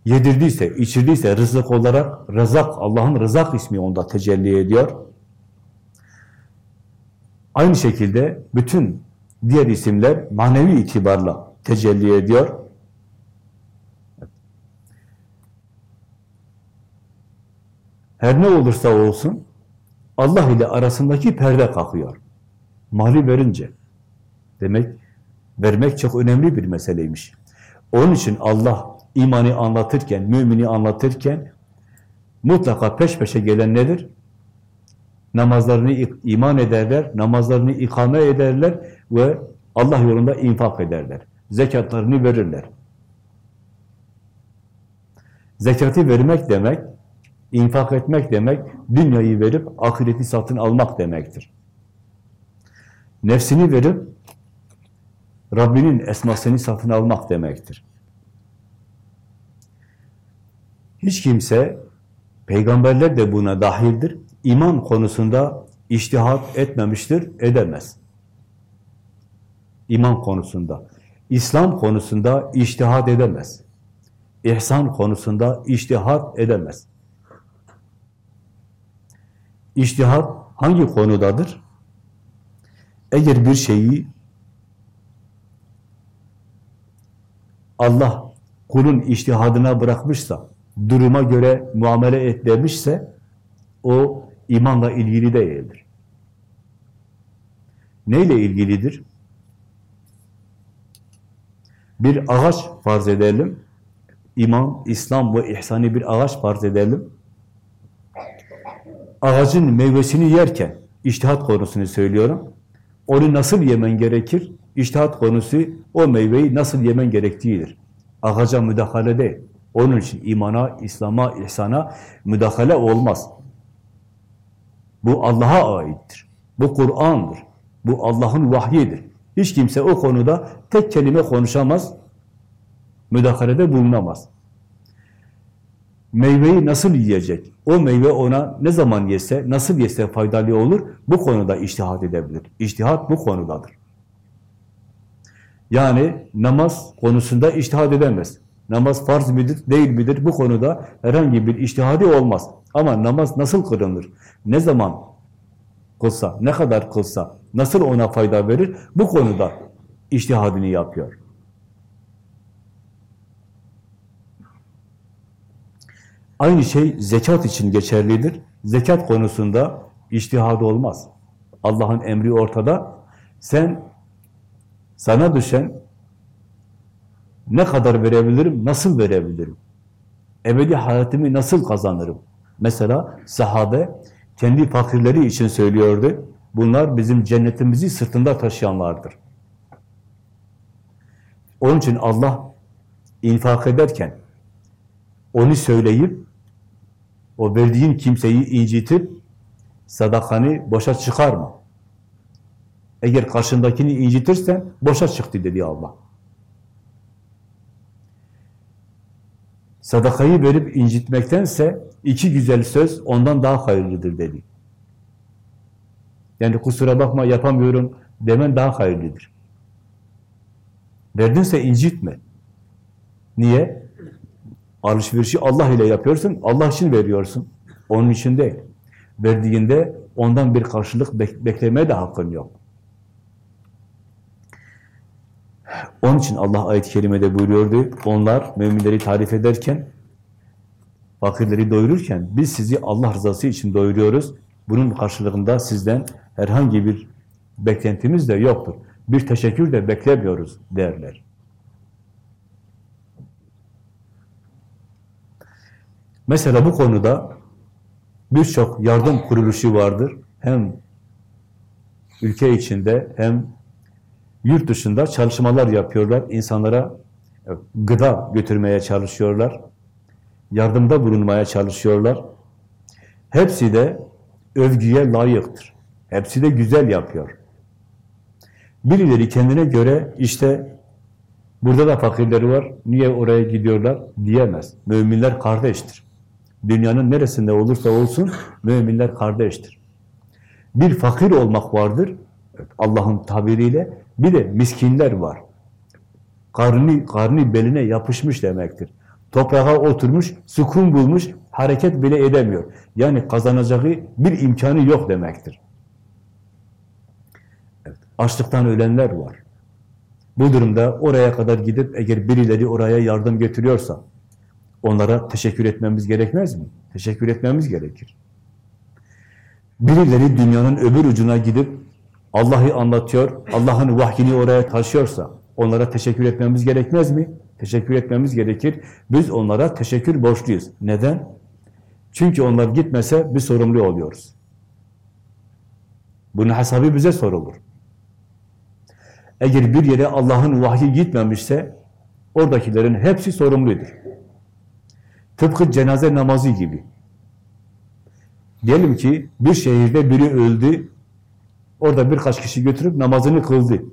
Yedirdiyse, içirdiyse rızık olarak Rızak, Allah'ın Rızak ismi onda tecelli ediyor. Aynı şekilde bütün diğer isimler manevi itibarla tecelli ediyor. Her ne olursa olsun Allah ile arasındaki perde kalkıyor. Mali verince. Demek vermek çok önemli bir meseleymiş. Onun için Allah imanı anlatırken, mümini anlatırken mutlaka peş peşe gelen nedir? Namazlarını iman ederler, namazlarını ikame ederler ve Allah yolunda infak ederler. Zekatlarını verirler. Zekatı vermek demek, infak etmek demek, dünyayı verip ahireti satın almak demektir. Nefsini verip Rabbinin esmasını satın almak demektir. Hiç kimse, peygamberler de buna dahildir, iman konusunda iştihat etmemiştir, edemez. İman konusunda. İslam konusunda iştihat edemez. İhsan konusunda iştihat edemez. İştihat hangi konudadır? Eğer bir şeyi Allah kulun iştihadına bırakmışsa, duruma göre muamele et demişse, o imanla ilgili değildir. Neyle ilgilidir? Bir ağaç farz edelim. İman, İslam ve ihsani bir ağaç farz edelim. Ağacın meyvesini yerken, iştihat konusunu söylüyorum. Onu nasıl yemen gerekir? İştihat konusu o meyveyi nasıl yemen gerektiğidir. Ağaca müdahale değil. Onun için imana, İslam'a, ihsana müdahale olmaz. Bu Allah'a aittir. Bu Kur'an'dır. Bu Allah'ın vahyidir. Hiç kimse o konuda tek kelime konuşamaz, müdahalede bulunamaz. Meyveyi nasıl yiyecek? O meyve ona ne zaman yese, nasıl yese faydalı olur? Bu konuda iştihat edebilir. İştihat bu konudadır. Yani namaz konusunda iştihad edemez. Namaz farz midir, değil midir? Bu konuda herhangi bir iştihadi olmaz. Ama namaz nasıl kılınır? Ne zaman kılsa, ne kadar kılsa, nasıl ona fayda verir? Bu konuda iştihadini yapıyor. Aynı şey zekat için geçerlidir. Zekat konusunda iştihad olmaz. Allah'ın emri ortada. Sen, sana düşen ne kadar verebilirim, nasıl verebilirim? Ebedi hayatımı nasıl kazanırım? Mesela sahabe kendi fakirleri için söylüyordu. Bunlar bizim cennetimizi sırtında taşıyanlardır. Onun için Allah infak ederken onu söyleyip o verdiğin kimseyi incitip sadakanı boşa çıkarma. Eğer karşındakini incitirsen boşa çıktı dedi Allah. Sadakayı verip incitmektense iki güzel söz ondan daha hayırlıdır dedi. Yani kusura bakma yapamıyorum demen daha hayırlıdır. Verdinse incitme. Niye? Alışverişi Allah ile yapıyorsun, Allah için veriyorsun. Onun için değil. Verdiğinde ondan bir karşılık bek beklemeye de hakkın yok. Onun için Allah ayet-i kerimede buyuruyordu, onlar müminleri tarif ederken, fakirleri doyururken, biz sizi Allah rızası için doyuruyoruz. Bunun karşılığında sizden herhangi bir beklentimiz de yoktur. Bir teşekkür de beklemiyoruz derler. Mesela bu konuda birçok yardım kuruluşu vardır. Hem ülke içinde hem yurt dışında çalışmalar yapıyorlar. İnsanlara gıda götürmeye çalışıyorlar. Yardımda bulunmaya çalışıyorlar. Hepsi de övgüye layıktır. Hepsi de güzel yapıyor. Birileri kendine göre işte burada da fakirleri var, niye oraya gidiyorlar diyemez. Müminler kardeştir. Dünyanın neresinde olursa olsun müminler kardeştir. Bir fakir olmak vardır, Allah'ın tabiriyle, bir de miskinler var. Karnı, karnı beline yapışmış demektir. Toprağa oturmuş, sukun bulmuş, hareket bile edemiyor. Yani kazanacağı bir imkanı yok demektir. Evet, açlıktan ölenler var. Bu durumda oraya kadar gidip eğer birileri oraya yardım getiriyorsa, onlara teşekkür etmemiz gerekmez mi? Teşekkür etmemiz gerekir. Birileri dünyanın öbür ucuna gidip Allah'ı anlatıyor, Allah'ın vahyini oraya taşıyorsa onlara teşekkür etmemiz gerekmez mi? Teşekkür etmemiz gerekir. Biz onlara teşekkür borçluyuz. Neden? Çünkü onlar gitmese bir sorumlu oluyoruz. Bunun hesabı bize sorulur. Eğer bir yere Allah'ın vahyi gitmemişse oradakilerin hepsi sorumludur. Tıpkı cenaze namazı gibi. Diyelim ki bir şehirde biri öldü, orada birkaç kişi götürüp namazını kıldı.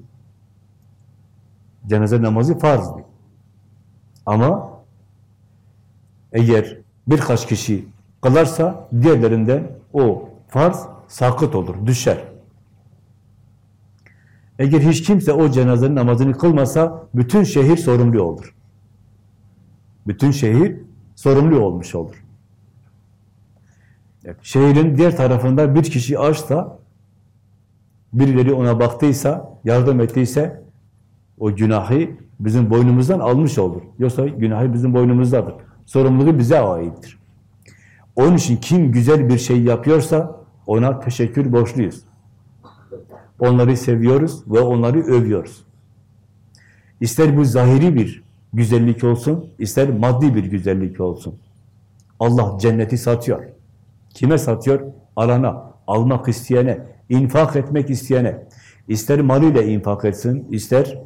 Cenaze namazı farzdı. Ama eğer birkaç kişi kılarsa diğerlerinden o farz sakıt olur, düşer. Eğer hiç kimse o cenazenin namazını kılmasa bütün şehir sorumlu olur. Bütün şehir sorumlu olmuş olur. Şehrin diğer tarafında bir kişi açsa, birileri ona baktıysa, yardım ettiyse, o günahı bizim boynumuzdan almış olur. Yoksa günahı bizim boynumuzdadır. Sorumluluğu bize aittir. Onun için kim güzel bir şey yapıyorsa ona teşekkür borçluyuz. Onları seviyoruz ve onları övüyoruz. İster bu zahiri bir güzellik olsun, ister maddi bir güzellik olsun. Allah cenneti satıyor. Kime satıyor? Alana, almak isteyene, infak etmek isteyene. İster malıyla infak etsin, ister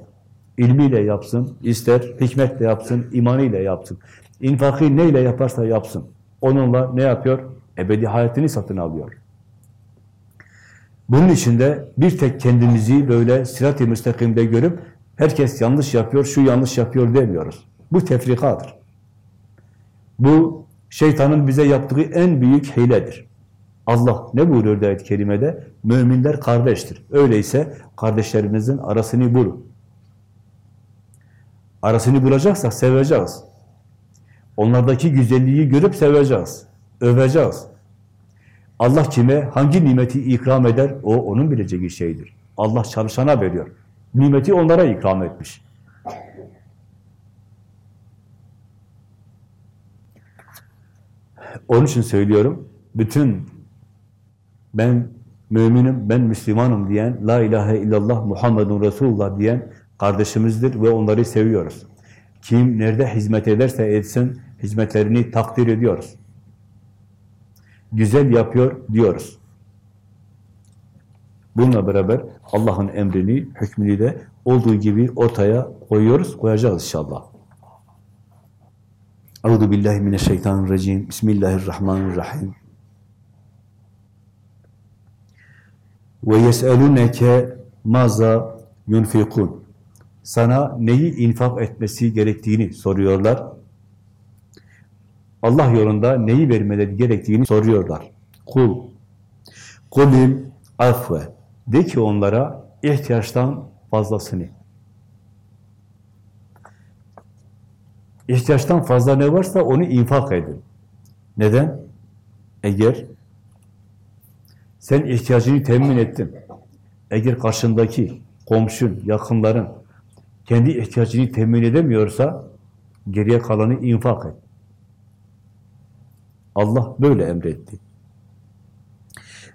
ilmiyle yapsın, ister hikmetle yapsın, imanıyla yapsın. İnfakı neyle yaparsa yapsın. Onunla ne yapıyor? Ebedi hayatını satın alıyor. Bunun içinde bir tek kendimizi böyle sirat-i müstakimde görüp herkes yanlış yapıyor, şu yanlış yapıyor demiyoruz. Bu tefrikadır. Bu şeytanın bize yaptığı en büyük hiledir. Allah ne buyuruyor ayet-i kerimede? Müminler kardeştir. Öyleyse kardeşlerimizin arasını bulun. Arasını bulacaksak seveceğiz. Onlardaki güzelliği görüp seveceğiz. Öveceğiz. Allah kime hangi nimeti ikram eder? O onun bileceği şeydir. Allah çalışana veriyor. Nimeti onlara ikram etmiş. Onun için söylüyorum, bütün ben müminim, ben Müslümanım diyen, La ilahe illallah Muhammedun Resulullah diyen kardeşimizdir ve onları seviyoruz. Kim nerede hizmet ederse etsin, hizmetlerini takdir ediyoruz. Güzel yapıyor diyoruz. Bununla beraber Allah'ın emrini, hükmünü de olduğu gibi ortaya koyuyoruz, koyacağız inşallah. Euzu billahi mineşşeytanirracim. Bismillahirrahmanirrahim. Ve yes'eluneke maza yunfikun. Sana neyi infak etmesi gerektiğini soruyorlar. Allah yolunda neyi vermeleri gerektiğini soruyorlar. Kul. Kulil afve. De ki onlara ihtiyaçtan fazlasını. İhtiyaçtan fazla ne varsa onu infak edin. Neden? Eğer sen ihtiyacını temin ettin, eğer karşındaki komşun, yakınların kendi ihtiyacını temin edemiyorsa geriye kalanı infak et. Allah böyle emretti.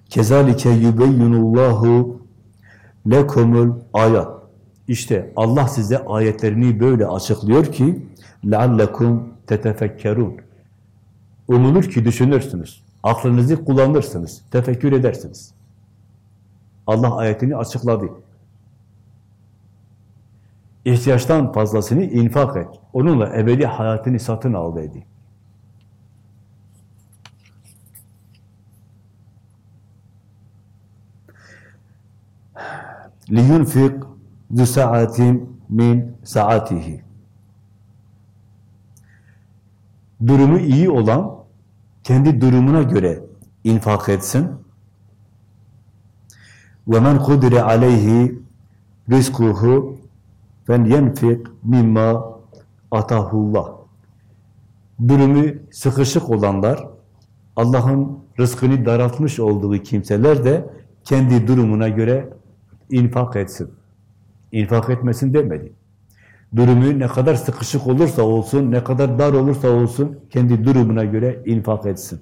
Kezalike yubeyyinullahu lekumul ayat. İşte Allah size ayetlerini böyle açıklıyor ki لَعَلَّكُمْ تَتَفَكَّرُونَ Umulur ki düşünürsünüz. Aklınızı kullanırsınız. Tefekkür edersiniz. Allah ayetini açıkladı. İhtiyaçtan fazlasını infak et. Onunla ebedi hayatını satın al dedi. لِيُنْفِقْ ذُ سَعَةٍ min saatihi. Durumu iyi olan kendi durumuna göre infak etsin. وَمَنْ قُدْرَ عَلَيْهِ رِزْقُهُ فَلْيَنْفِقْ مِمَّا atahullah. Durumu sıkışık olanlar, Allah'ın rızkını daraltmış olduğu kimseler de kendi durumuna göre infak etsin. İnfak etmesin demedi. Durumu ne kadar sıkışık olursa olsun, ne kadar dar olursa olsun, kendi durumuna göre infak etsin.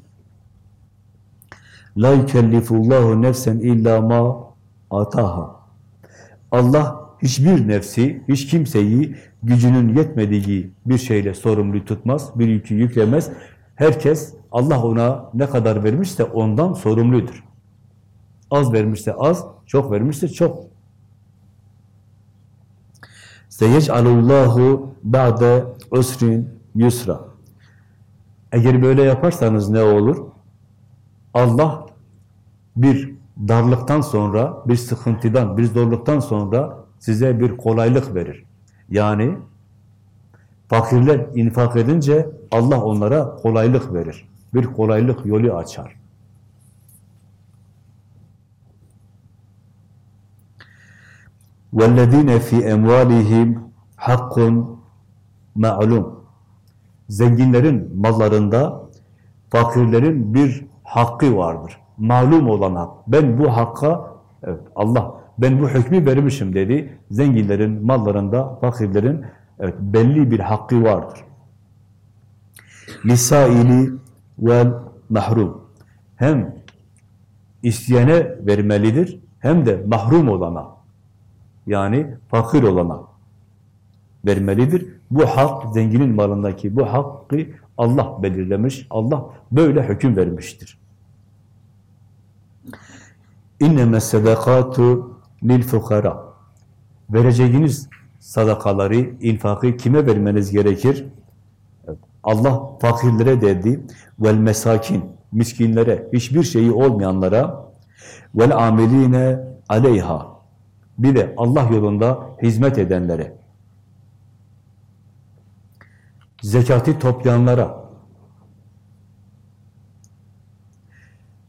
La yükellifullahu nefsen illa ma ataha. Allah hiçbir nefsi, hiç kimseyi gücünün yetmediği bir şeyle sorumlu tutmaz, bir yükü yüklemez. Herkes Allah ona ne kadar vermişse ondan sorumludur. Az vermişse az, çok vermişse çok. Seyec'alullahu ba'de usrin yusra. Eğer böyle yaparsanız ne olur? Allah bir darlıktan sonra, bir sıkıntıdan, bir zorluktan sonra size bir kolaylık verir. Yani fakirler infak edince Allah onlara kolaylık verir. Bir kolaylık yolu açar. وَالَّذ۪ينَ فِي اَمْوَالِهِمْ حَقٌّ مَعْلُومٌ Zenginlerin mallarında fakirlerin bir hakkı vardır. Malum olan hak. Ben bu hakka, evet Allah, ben bu hükmü vermişim dedi. Zenginlerin mallarında, fakirlerin evet, belli bir hakkı vardır. Lisaili vel mahrum. Hem isteyene vermelidir, hem de mahrum olana, yani fakir olana vermelidir. Bu hak, zenginin malındaki bu hakkı Allah belirlemiş, Allah böyle hüküm vermiştir. İnneme sedakatu lil fukara. Vereceğiniz sadakaları, infakı kime vermeniz gerekir? Allah fakirlere dedi, vel mesakin, miskinlere, hiçbir şeyi olmayanlara, vel ameline aleyha, bir de Allah yolunda hizmet edenlere, zekatı toplayanlara,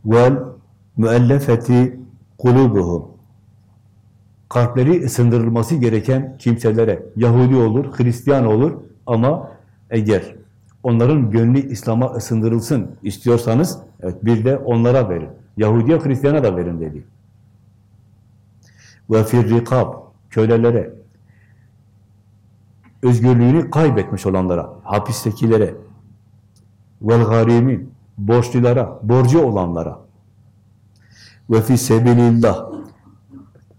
vel müellefeti kulubuhum, kalpleri ısındırılması gereken kimselere, Yahudi olur, Hristiyan olur ama eğer onların gönlü İslam'a ısındırılsın istiyorsanız, evet, bir de onlara verin. Yahudiye, Hristiyana da verin dedi. Ve firrikab, kölelere, özgürlüğünü kaybetmiş olanlara, hapistekilere, vel garimin, borçlulara, borcu olanlara, ve fi sebilillah,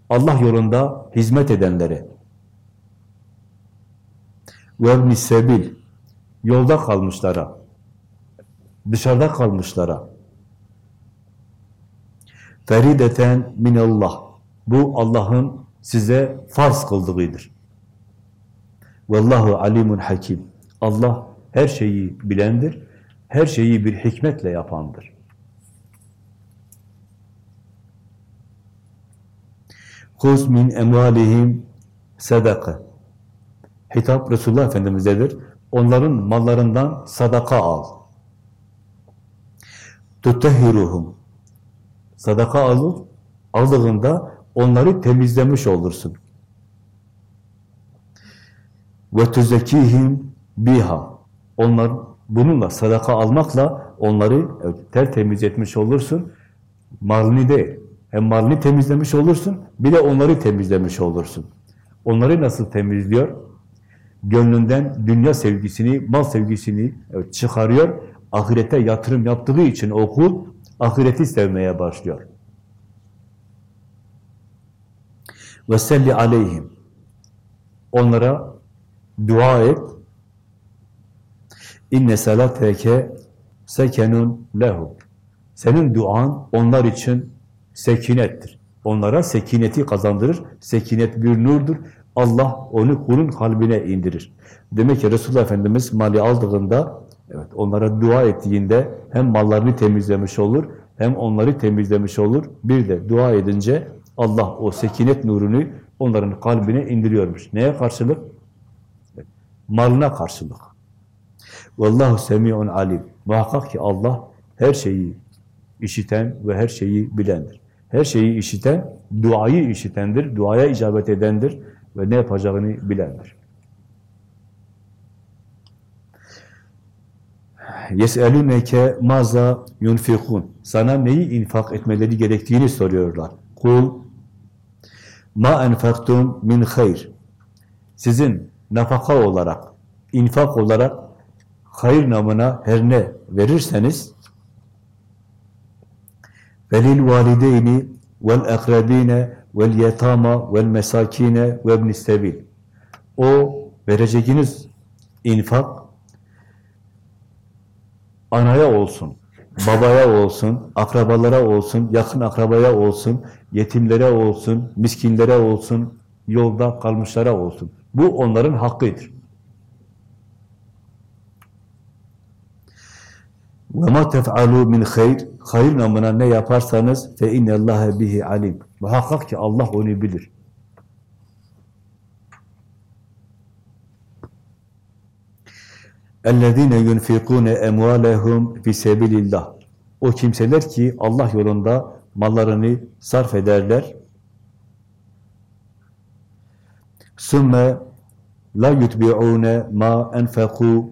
Allah yolunda hizmet edenlere, ve sebil, yolda kalmışlara, dışarıda kalmışlara, ferideten minallah, bu Allah'ın size farz kıldığıdır. Vallahu alimun hakim. Allah her şeyi bilendir, her şeyi bir hikmetle yapandır. Kuz min emvalihim sadaka. Hitap Resulullah Efendimiz'edir. Onların mallarından sadaka al. Tutehhiruhum. Sadaka alıp aldığında onları temizlemiş olursun. Ve tuzekihim biha. Onlar bununla sadaka almakla onları tertemiz etmiş olursun. Malını değil. Hem malını temizlemiş olursun, bir de onları temizlemiş olursun. Onları nasıl temizliyor? Gönlünden dünya sevgisini, mal sevgisini evet, çıkarıyor. Ahirete yatırım yaptığı için okul, ahireti sevmeye başlıyor. Ve selli aleyhim. Onlara dua et. İnne salateke sekenun lehu. Senin duan onlar için sekinettir. Onlara sekineti kazandırır. Sekinet bir nurdur. Allah onu kulun kalbine indirir. Demek ki Resulullah Efendimiz mali aldığında, evet onlara dua ettiğinde hem mallarını temizlemiş olur, hem onları temizlemiş olur. Bir de dua edince Allah o sekinet nurunu onların kalbine indiriyormuş. Neye karşılık? Malına karşılık. Vallahu semi'un alim. Muhakkak ki Allah her şeyi işiten ve her şeyi bilendir. Her şeyi işiten, duayı işitendir, duaya icabet edendir ve ne yapacağını bilendir. يَسْأَلُونَكَ maza yunfikun. Sana neyi infak etmeleri gerektiğini soruyorlar. Kul ma enfaktum min hayr. Sizin nafaka olarak, infak olarak hayır namına her ne verirseniz velil valideyni vel akrabine vel yetama vel mesakine ve ibnis sebil. O vereceğiniz infak anaya olsun, babaya olsun, akrabalara olsun, yakın akrabaya olsun, yetimlere olsun, miskinlere olsun, yolda kalmışlara olsun. Bu onların hakkıdır. وَمَا تَفْعَلُوا min hayr Hayır namına ne yaparsanız fe innallâhe bihi alim. Muhakkak ki Allah onu bilir. اَلَّذ۪ينَ يُنْفِقُونَ اَمْوَالَهُمْ فِي سَبِلِ اللّٰهِ O kimseler ki Allah yolunda mallarını sarf ederler. ثُمَّ لَا يُتْبِعُونَ مَا اَنْفَقُوا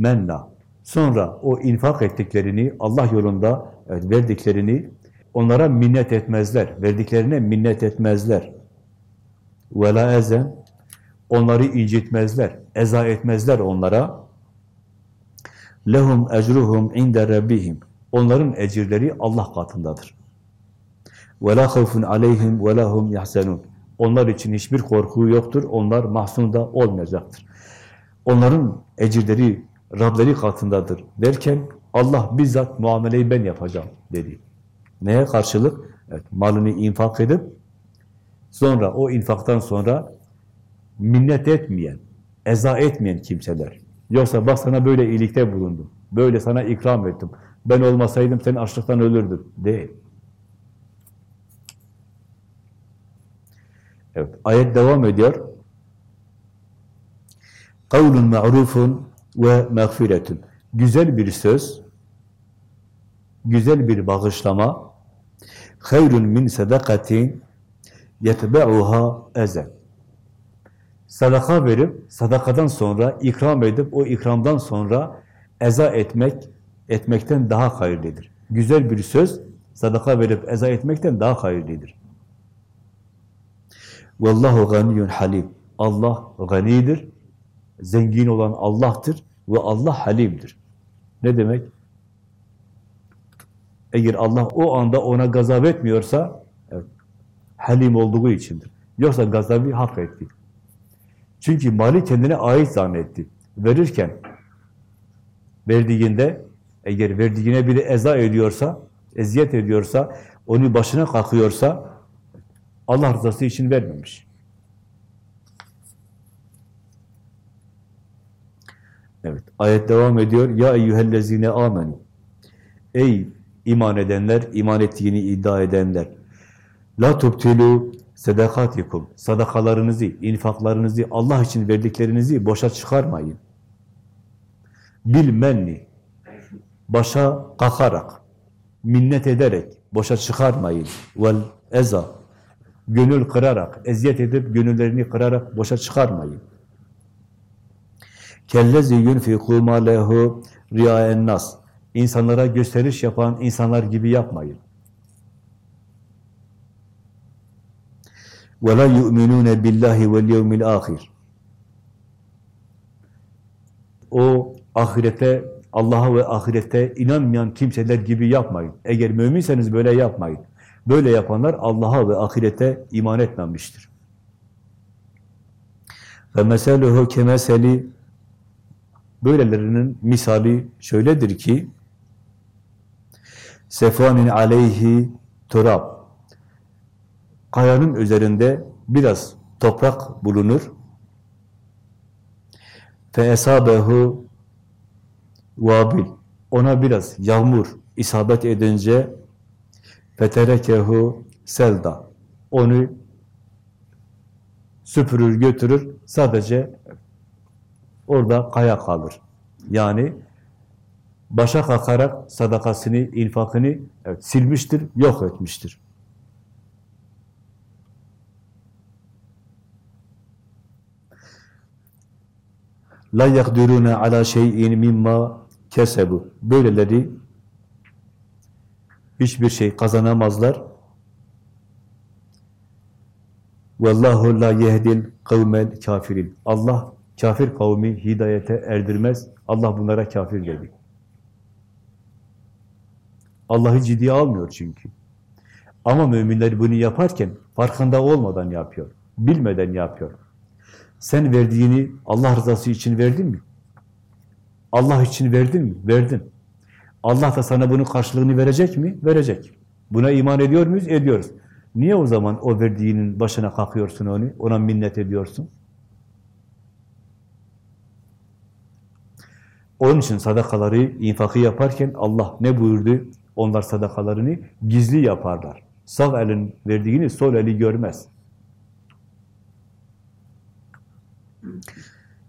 مَنَّا Sonra o infak ettiklerini, Allah yolunda evet, verdiklerini onlara minnet etmezler. Verdiklerine minnet etmezler. وَلَا ezen Onları incitmezler, eza etmezler onlara. Lehum ecruhum inde rabbihim. Onların ecirleri Allah katındadır. Ve la havfun aleyhim ve lahum yahzenun. Onlar için hiçbir korku yoktur. Onlar mahzun da olmayacaktır. Onların ecirleri Rableri katındadır derken Allah bizzat muameleyi ben yapacağım dedi. Neye karşılık? Evet, malını infak edip sonra o infaktan sonra minnet etmeyen, eza etmeyen kimseler. Yoksa bak sana böyle iyilikte bulundum. Böyle sana ikram ettim. Ben olmasaydım sen açlıktan ölürdün. Değil. Evet, ayet devam ediyor. Kavlun ma'rufun ve mağfiretun. Güzel bir söz, güzel bir bağışlama, hayrun min sadakatin yetbe'uha ezen. Sadaka verip, sadakadan sonra ikram edip, o ikramdan sonra eza etmek, etmekten daha hayırlıdır. Güzel bir söz, sadaka verip eza etmekten daha hayırlıdır. Vallahu ganiyyun halim. Allah ganidir, zengin olan Allah'tır ve Allah halimdir. Ne demek? Eğer Allah o anda ona gazap etmiyorsa, evet, halim olduğu içindir. Yoksa gazabı hak etti. Çünkü mali kendine ait zannetti. Verirken, verdiğinde, eğer verdiğine biri eza ediyorsa, eziyet ediyorsa, onu başına kalkıyorsa, Allah rızası için vermemiş. Evet, ayet devam ediyor. Ya eyyühellezine amenu. Ey iman edenler, iman ettiğini iddia edenler. La tubtilu sedakatikum. Sadakalarınızı, infaklarınızı, Allah için verdiklerinizi boşa çıkarmayın. Bil menni. Başa kakarak, minnet ederek boşa çıkarmayın. Vel eza. Gönül kırarak, eziyet edip gönüllerini kırarak boşa çıkarmayın. Kellezi yunfiku ma lehu riyaen nas. İnsanlara gösteriş yapan insanlar gibi yapmayın. Yu'minune billahi vel yevmil ahir. O ahirete, Allah'a ve ahirete inanmayan kimseler gibi yapmayın. Eğer müminseniz böyle yapmayın. Böyle yapanlar Allah'a ve ahirete iman etmemiştir. Ve meseluhu kemeseli Böylelerinin misali şöyledir ki sefanin aleyhi turab kayanın üzerinde biraz toprak bulunur fe esabehu vabil ona biraz yağmur isabet edince feterekehu selda onu süpürür götürür sadece orada kaya kalır. Yani başa kalkarak sadakasını, infakını evet, silmiştir, yok etmiştir. La yakdirune ala şeyin mimma kesebu. Böyleleri hiçbir şey kazanamazlar. Vallahu la yehdil kavmel kafirin. Allah Kafir kavmi hidayete erdirmez. Allah bunlara kafir dedi. Allah'ı ciddiye almıyor çünkü. Ama müminler bunu yaparken farkında olmadan yapıyor. Bilmeden yapıyor. Sen verdiğini Allah rızası için verdin mi? Allah için verdin mi? Verdin. Allah da sana bunun karşılığını verecek mi? Verecek. Buna iman ediyor muyuz? Ediyoruz. Niye o zaman o verdiğinin başına kalkıyorsun onu? Ona minnet ediyorsun? Onun için sadakaları, infakı yaparken Allah ne buyurdu? Onlar sadakalarını gizli yaparlar. Sağ elin verdiğini sol eli görmez.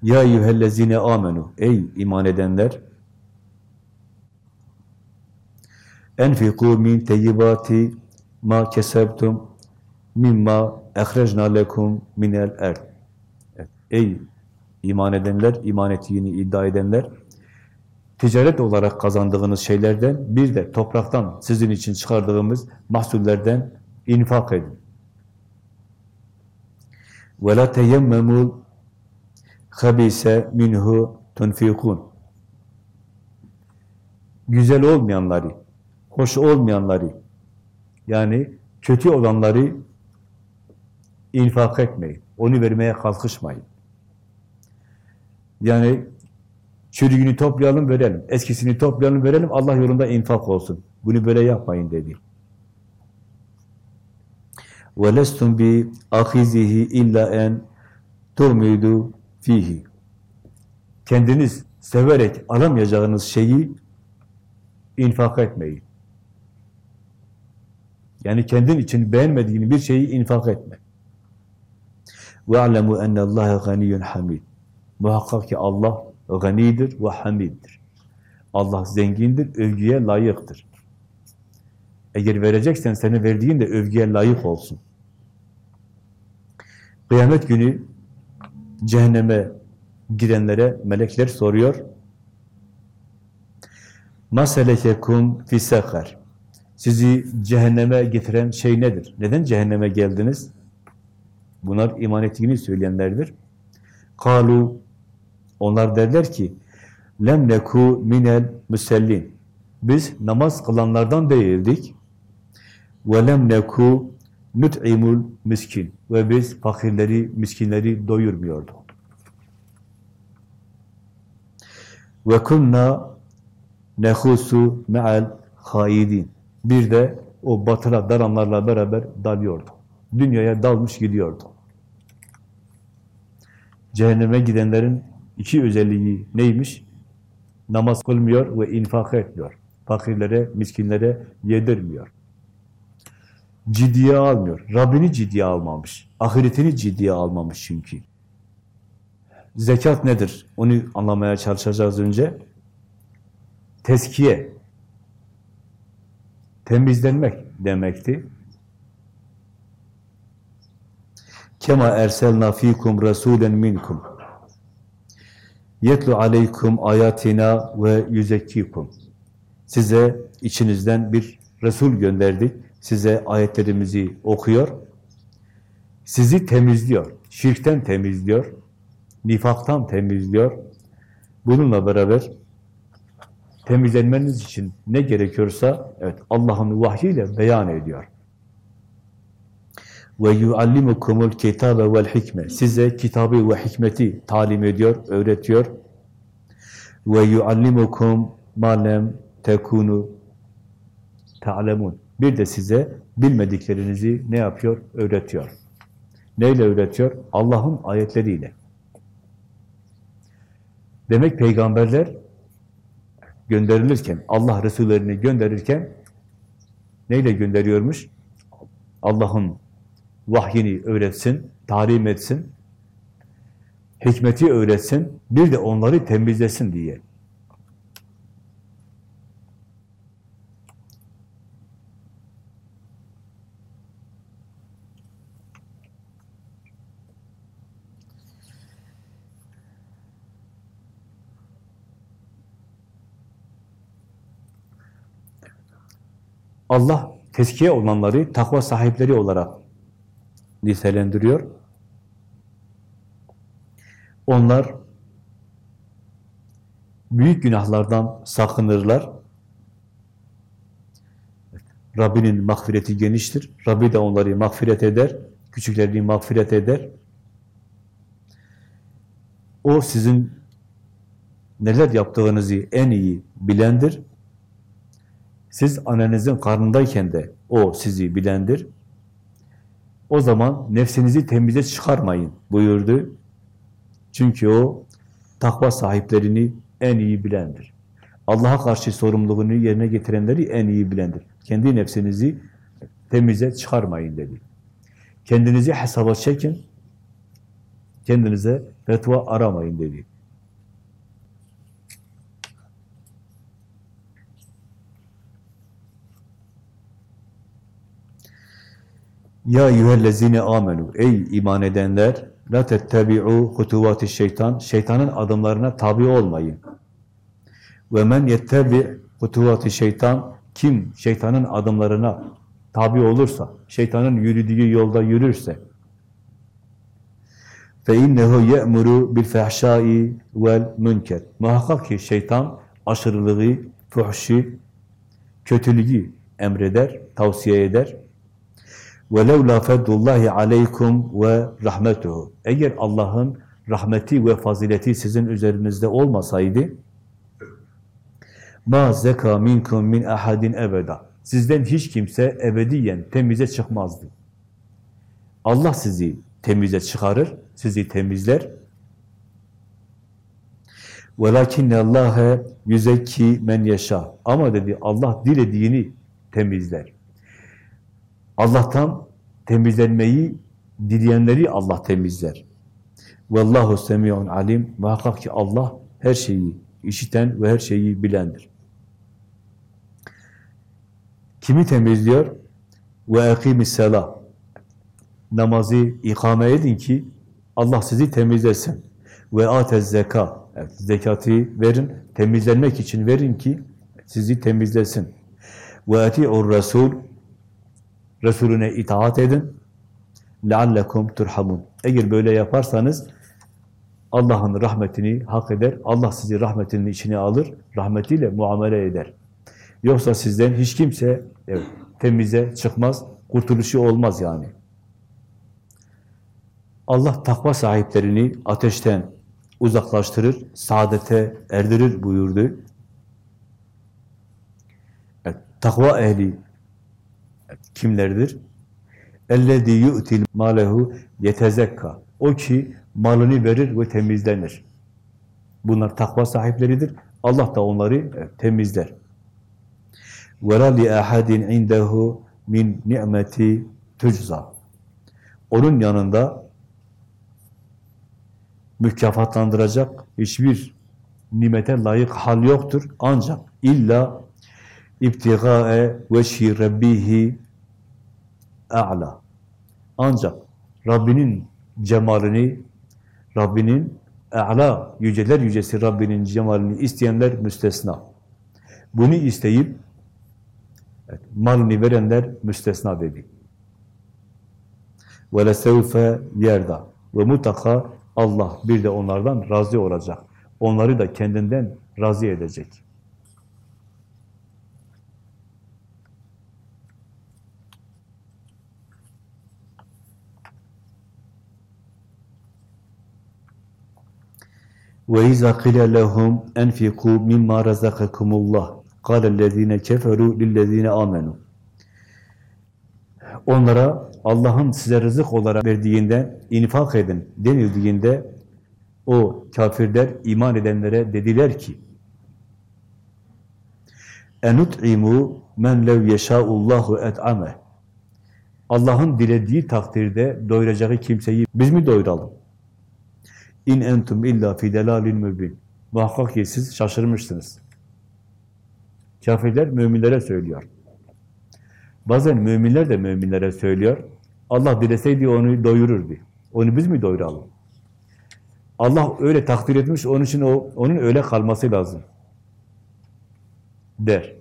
Ya eyyühellezine amenu. Ey iman edenler! Enfiku min teyyibati ma kesebtum mimma ehrecna lekum minel erd. Evet. Ey iman edenler, iman ettiğini iddia edenler, ticaret olarak kazandığınız şeylerden, bir de topraktan sizin için çıkardığımız mahsullerden infak edin. وَلَا تَيَمَّمُوا habise minhu tunfikun. Güzel olmayanları, hoş olmayanları, yani kötü olanları infak etmeyin. Onu vermeye kalkışmayın. Yani çürüğünü toplayalım, verelim. Eskisini toplayalım, verelim. Allah yolunda infak olsun. Bunu böyle yapmayın dedi. وَلَسْتُمْ بِأَخِذِهِ اِلَّا اَنْ تُغْمِدُوا fihi. Kendiniz severek alamayacağınız şeyi infak etmeyin. Yani kendin için beğenmediğin bir şeyi infak etme. وَاَعْلَمُوا اَنَّ اللّٰهَ غَنِيٌّ hamid. Muhakkak ki Allah ganidir ve hamiddir. Allah zengindir, övgüye layıktır. Eğer vereceksen senin verdiğin de övgüye layık olsun. Kıyamet günü cehenneme girenlere melekler soruyor. Maselekekum fisakar. Sizi cehenneme getiren şey nedir? Neden cehenneme geldiniz? Bunlar iman ettiğini söyleyenlerdir. Kalu onlar derler ki lem neku minel müsellin. Biz namaz kılanlardan değildik. Ve lem neku nut'imul miskin. Ve biz fakirleri, miskinleri doyurmuyorduk. Ve kunna nehusu me'al haidin. Bir de o batıla daranlarla beraber dalıyordu. Dünyaya dalmış gidiyordu. Cehenneme gidenlerin iki özelliği neymiş? Namaz kılmıyor ve infak etmiyor. Fakirlere, miskinlere yedirmiyor ciddiye almıyor. Rabbini ciddiye almamış. Ahiretini ciddiye almamış çünkü. Zekat nedir? Onu anlamaya çalışacağız önce. Teskiye. Temizlenmek demekti. Kema erselna fikum rasulen minkum. Yetlu aleykum ayatina ve yüzekkikum. Size içinizden bir Resul gönderdik size ayetlerimizi okuyor, sizi temizliyor, şirkten temizliyor, nifaktan temizliyor. Bununla beraber temizlenmeniz için ne gerekiyorsa evet Allah'ın vahyiyle beyan ediyor. Ve yuallimukumul kitabe vel hikme. Size kitabı ve hikmeti talim ediyor, öğretiyor. Ve yuallimukum ma lem tekunu ta'lemun. Bir de size bilmediklerinizi ne yapıyor? Öğretiyor. Neyle öğretiyor? Allah'ın ayetleriyle. Demek peygamberler gönderilirken, Allah Resullerini gönderirken neyle gönderiyormuş? Allah'ın vahyini öğretsin, talim etsin, hikmeti öğretsin, bir de onları temizlesin diye. Allah teskiye olanları takva sahipleri olarak nitelendiriyor. Onlar büyük günahlardan sakınırlar. Rabbinin mağfireti geniştir. Rabbi de onları mağfiret eder. Küçüklerini mağfiret eder. O sizin neler yaptığınızı en iyi bilendir. Siz annenizin karnındayken de o sizi bilendir. O zaman nefsinizi temize çıkarmayın buyurdu. Çünkü o takva sahiplerini en iyi bilendir. Allah'a karşı sorumluluğunu yerine getirenleri en iyi bilendir. Kendi nefsinizi temize çıkarmayın dedi. Kendinizi hesaba çekin, kendinize fetva aramayın dedi. Ya eyyühellezine amenu ey iman edenler la tettebi'u hutuvati şeytan şeytanın adımlarına tabi olmayın. Ve men yettebi hutuvati şeytan kim şeytanın adımlarına tabi olursa, şeytanın yürüdüğü yolda yürürse fe innehu ye'muru bil fahşai vel münker. Muhakkak ki şeytan aşırılığı, fuhşi, kötülüğü emreder, tavsiye eder. وَلَوْ لَا فَدُّ اللّٰهِ عَلَيْكُمْ وَرَحْمَتُهُ Eğer Allah'ın rahmeti ve fazileti sizin üzerinizde olmasaydı, ma zeka minkum min ahadin ebeda. Sizden hiç kimse ebediyen temize çıkmazdı. Allah sizi temize çıkarır, sizi temizler. وَلَكِنَّ اللّٰهَ يُزَكِّي men yaşa. Ama dedi Allah dilediğini temizler. Allah'tan temizlenmeyi dileyenleri Allah temizler. Vallahu semiun alim. Muhakkak ki Allah her şeyi işiten ve her şeyi bilendir. Kimi temizliyor? Ve ekimis selah. Namazı ikame edin ki Allah sizi temizlesin. Ve atez zeka. Evet, zekatı verin, temizlenmek için verin ki sizi temizlesin. Ve eti'ur resul. Resulüne itaat edin. لَعَلَّكُمْ turhamun. Eğer böyle yaparsanız Allah'ın rahmetini hak eder. Allah sizi rahmetinin içine alır. Rahmetiyle muamele eder. Yoksa sizden hiç kimse evet, temize çıkmaz. Kurtuluşu olmaz yani. Allah takva sahiplerini ateşten uzaklaştırır, saadete erdirir buyurdu. Evet, takva ehli evet, kimlerdir? اَلَّذ۪ي يُؤْتِي مَالَهُ يَتَزَكَّى O ki malını verir ve temizlenir. Bunlar takva sahipleridir. Allah da onları evet, temizler. وَرَا لِأَحَدٍ عِنْدَهُ min ni'meti tücza. Onun yanında mükafatlandıracak hiçbir nimete layık hal yoktur. Ancak illa ibtigae veşhi rabbihi a'la. Ancak Rabbinin cemalini, Rabbinin a'la, yüceler yücesi Rabbinin cemalini isteyenler müstesna. Bunu isteyip evet, malını verenler müstesna dedi. وَلَسَوْفَ yerda Ve mutlaka Allah bir de onlardan razı olacak. Onları da kendinden razı edecek. وَاِذَا قِلَ لَهُمْ اَنْفِقُوا مِمَّا رَزَقَكُمُ اللّٰهِ قَالَ الَّذ۪ينَ كَفَرُوا لِلَّذ۪ينَ آمَنُوا Onlara Allah'ın size rızık olarak verdiğinden infak edin denildiğinde o kafirler iman edenlere dediler ki enut'imu men lev yeşâullâhu et'ame Allah'ın dilediği takdirde doyuracağı kimseyi biz mi doyuralım? İn entum illa fi delalin mübin. Muhakkak ki siz şaşırmışsınız. Kafirler müminlere söylüyor. Bazen müminler de müminlere söylüyor. Allah dileseydi onu doyururdu. Onu biz mi doyuralım? Allah öyle takdir etmiş, onun için o onun öyle kalması lazım. Der.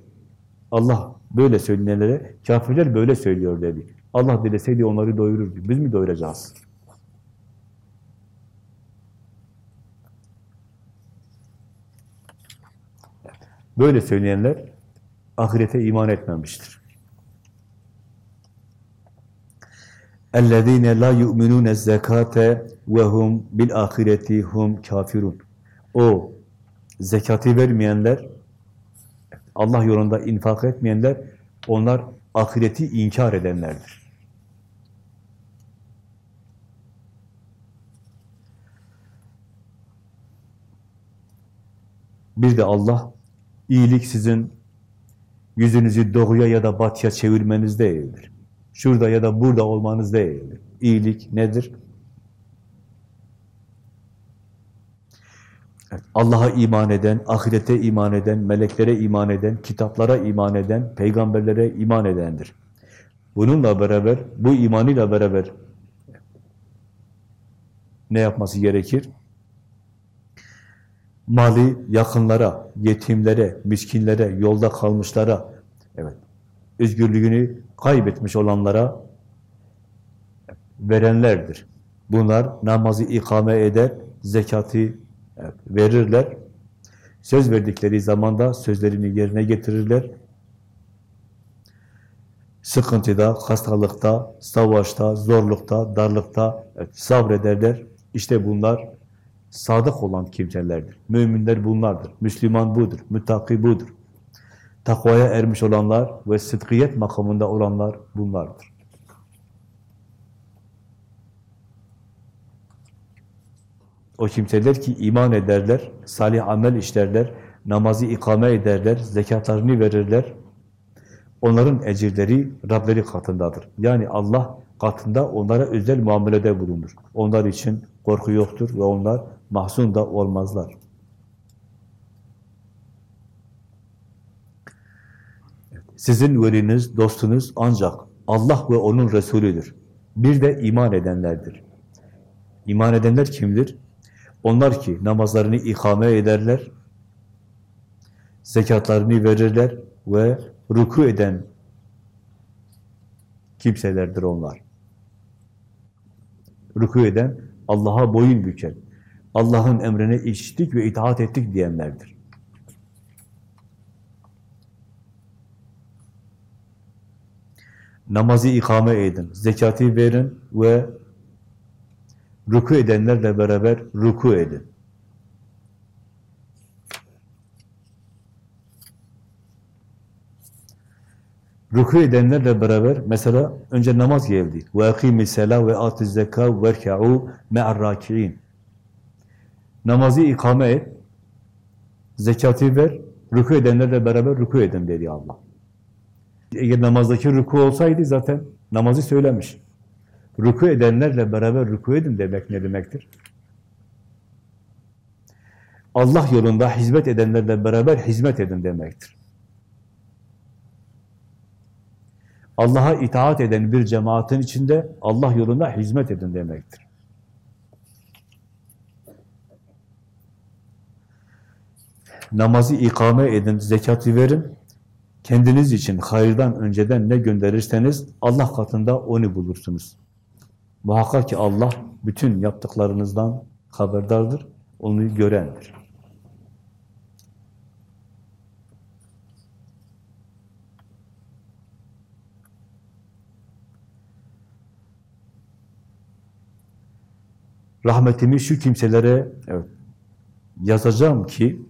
Allah böyle söylenenlere, kafirler böyle söylüyor dedi. Allah dileseydi onları doyururdu. Biz mi doyuracağız? Böyle söyleyenler ahirete iman etmemiştir. اَلَّذ۪ينَ لَا يُؤْمِنُونَ الزَّكَاةَ وَهُمْ بِالْآخِرَةِ هُمْ كَافِرُونَ O zekatı vermeyenler, Allah yolunda infak etmeyenler, onlar ahireti inkar edenlerdir. Bir de Allah, iyilik sizin yüzünüzü doğuya ya da batıya çevirmeniz değildir. Şurada ya da burada olmanız değildir. İyilik nedir? Allah'a iman eden, ahirete iman eden, meleklere iman eden, kitaplara iman eden, peygamberlere iman edendir. Bununla beraber, bu imanıyla beraber ne yapması gerekir? Mali yakınlara, yetimlere, miskinlere, yolda kalmışlara, evet, özgürlüğünü kaybetmiş olanlara verenlerdir. Bunlar namazı ikame eder, zekatı verirler. Söz verdikleri zamanda sözlerini yerine getirirler. Sıkıntıda, hastalıkta, savaşta, zorlukta, darlıkta evet, sabrederler. İşte bunlar sadık olan kimselerdir. Müminler bunlardır. Müslüman budur. Müttaki budur. Takvaya ermiş olanlar ve sıdkiyet makamında olanlar bunlardır. O kimseler ki iman ederler, salih amel işlerler, namazı ikame ederler, zekatlarını verirler. Onların ecirleri Rableri katındadır. Yani Allah katında onlara özel muamelede bulunur. Onlar için korku yoktur ve onlar mahzun da olmazlar. Sizin veliniz, dostunuz ancak Allah ve onun Resulüdür. Bir de iman edenlerdir. İman edenler kimdir? Onlar ki namazlarını ikame ederler, zekatlarını verirler ve ruku eden kimselerdir onlar. Ruku eden, Allah'a boyun büken, Allah'ın emrine işittik ve itaat ettik diyenlerdir. Namazı ikame edin, zekatı verin ve ruku edenlerle beraber ruku edin. Ruku edenlerle beraber mesela önce namaz geldi. Ve atiz zeka ve erka'u me'ar raki'in. Namazı ikame et, zekatı ver, ruku edenlerle beraber ruku edin dedi Allah. Eğer namazdaki ruku olsaydı zaten namazı söylemiş. Ruku edenlerle beraber ruku edin demek ne demektir? Allah yolunda hizmet edenlerle beraber hizmet edin demektir. Allah'a itaat eden bir cemaatin içinde Allah yolunda hizmet edin demektir. Namazı ikame edin, zekatı verin. Kendiniz için hayırdan önceden ne gönderirseniz Allah katında onu bulursunuz. Muhakkak ki Allah bütün yaptıklarınızdan haberdardır, onu görendir. Rahmetimi şu kimselere evet, yazacağım ki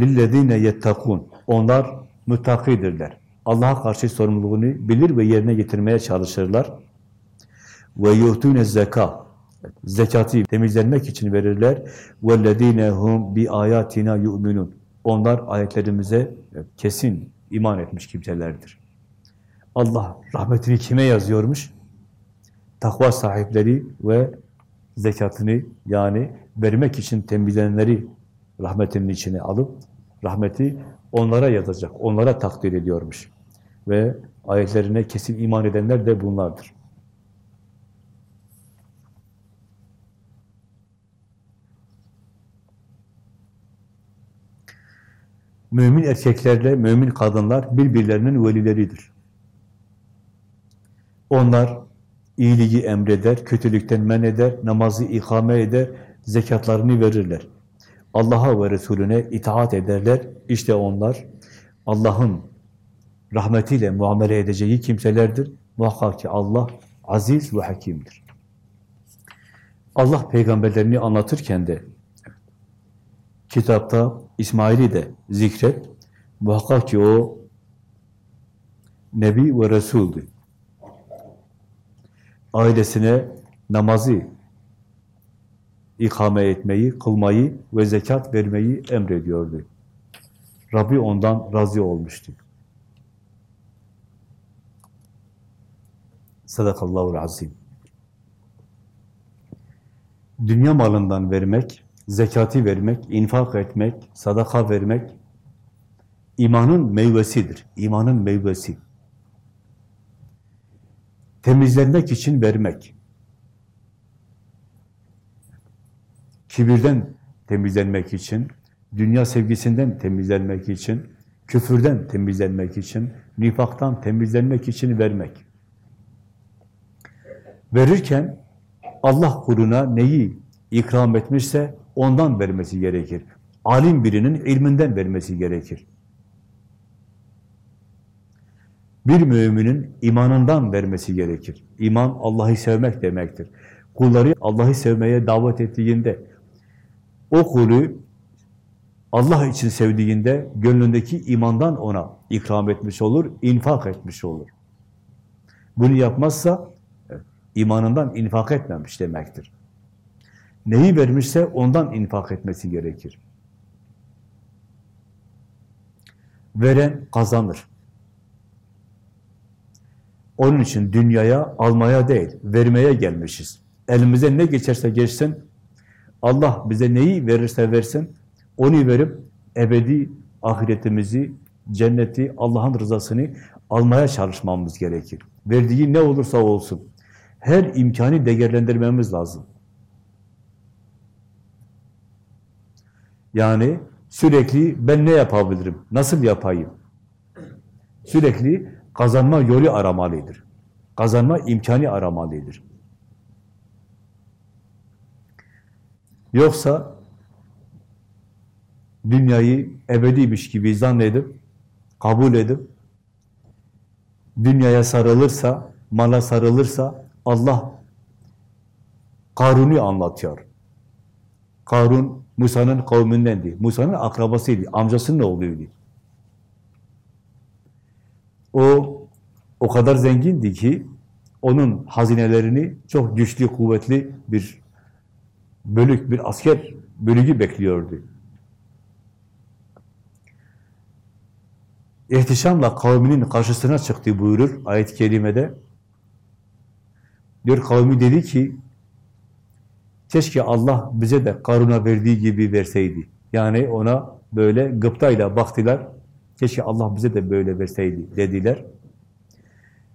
lillezine yettakun onlar müttakidirler. Allah'a karşı sorumluluğunu bilir ve yerine getirmeye çalışırlar. Ve yuhtune zeka zekatı temizlenmek için verirler. Vellezine hum bi ayatina yu'minun. Onlar ayetlerimize kesin iman etmiş kimselerdir. Allah rahmetini kime yazıyormuş? Takva sahipleri ve zekatını yani vermek için temizlenenleri rahmetinin içine alıp rahmeti onlara yazacak, onlara takdir ediyormuş. Ve ayetlerine kesin iman edenler de bunlardır. Mümin erkeklerle mümin kadınlar birbirlerinin velileridir. Onlar iyiliği emreder, kötülükten men eder, namazı ikame eder, zekatlarını verirler. Allah'a ve Resulüne itaat ederler. İşte onlar Allah'ın rahmetiyle muamele edeceği kimselerdir. Muhakkak ki Allah aziz ve hakimdir. Allah peygamberlerini anlatırken de kitapta İsmail'i de zikret. Muhakkak ki o Nebi ve Resul'dü. Ailesine namazı ikame etmeyi, kılmayı ve zekat vermeyi emrediyordu. Rabbi ondan razı olmuştu. Sadakallahu azim. Dünya malından vermek, zekati vermek, infak etmek, sadaka vermek imanın meyvesidir. İmanın meyvesi. Temizlenmek için vermek. Kibirden temizlenmek için, dünya sevgisinden temizlenmek için, küfürden temizlenmek için, nifaktan temizlenmek için vermek. Verirken Allah kuruna neyi ikram etmişse ondan vermesi gerekir. Alim birinin ilminden vermesi gerekir. Bir müminin imanından vermesi gerekir. İman Allah'ı sevmek demektir. Kulları Allah'ı sevmeye davet ettiğinde, o kulü Allah için sevdiğinde gönlündeki imandan ona ikram etmiş olur, infak etmiş olur. Bunu yapmazsa imanından infak etmemiş demektir. Neyi vermişse ondan infak etmesi gerekir. Veren kazanır. Onun için dünyaya almaya değil, vermeye gelmişiz. Elimize ne geçerse geçsin, Allah bize neyi verirse versin, onu verip ebedi ahiretimizi, cenneti, Allah'ın rızasını almaya çalışmamız gerekir. Verdiği ne olursa olsun. Her imkanı değerlendirmemiz lazım. Yani sürekli ben ne yapabilirim, nasıl yapayım? Sürekli kazanma yolu aramalıdır. Kazanma imkanı aramalıdır. Yoksa dünyayı ebediymiş gibi zannedip, kabul edip, dünyaya sarılırsa, mala sarılırsa Allah Karun'u anlatıyor. Karun Musa'nın kavmindendi. Musa'nın akrabasıydı, amcasının oğluydu. O o kadar zengindi ki onun hazinelerini çok güçlü, kuvvetli bir bölük, bir asker bölüğü bekliyordu. İhtişamla kavminin karşısına çıktı buyurur ayet-i kerimede. Diyor kavmi dedi ki keşke Allah bize de Karun'a verdiği gibi verseydi. Yani ona böyle gıptayla baktılar. Keşke Allah bize de böyle verseydi dediler.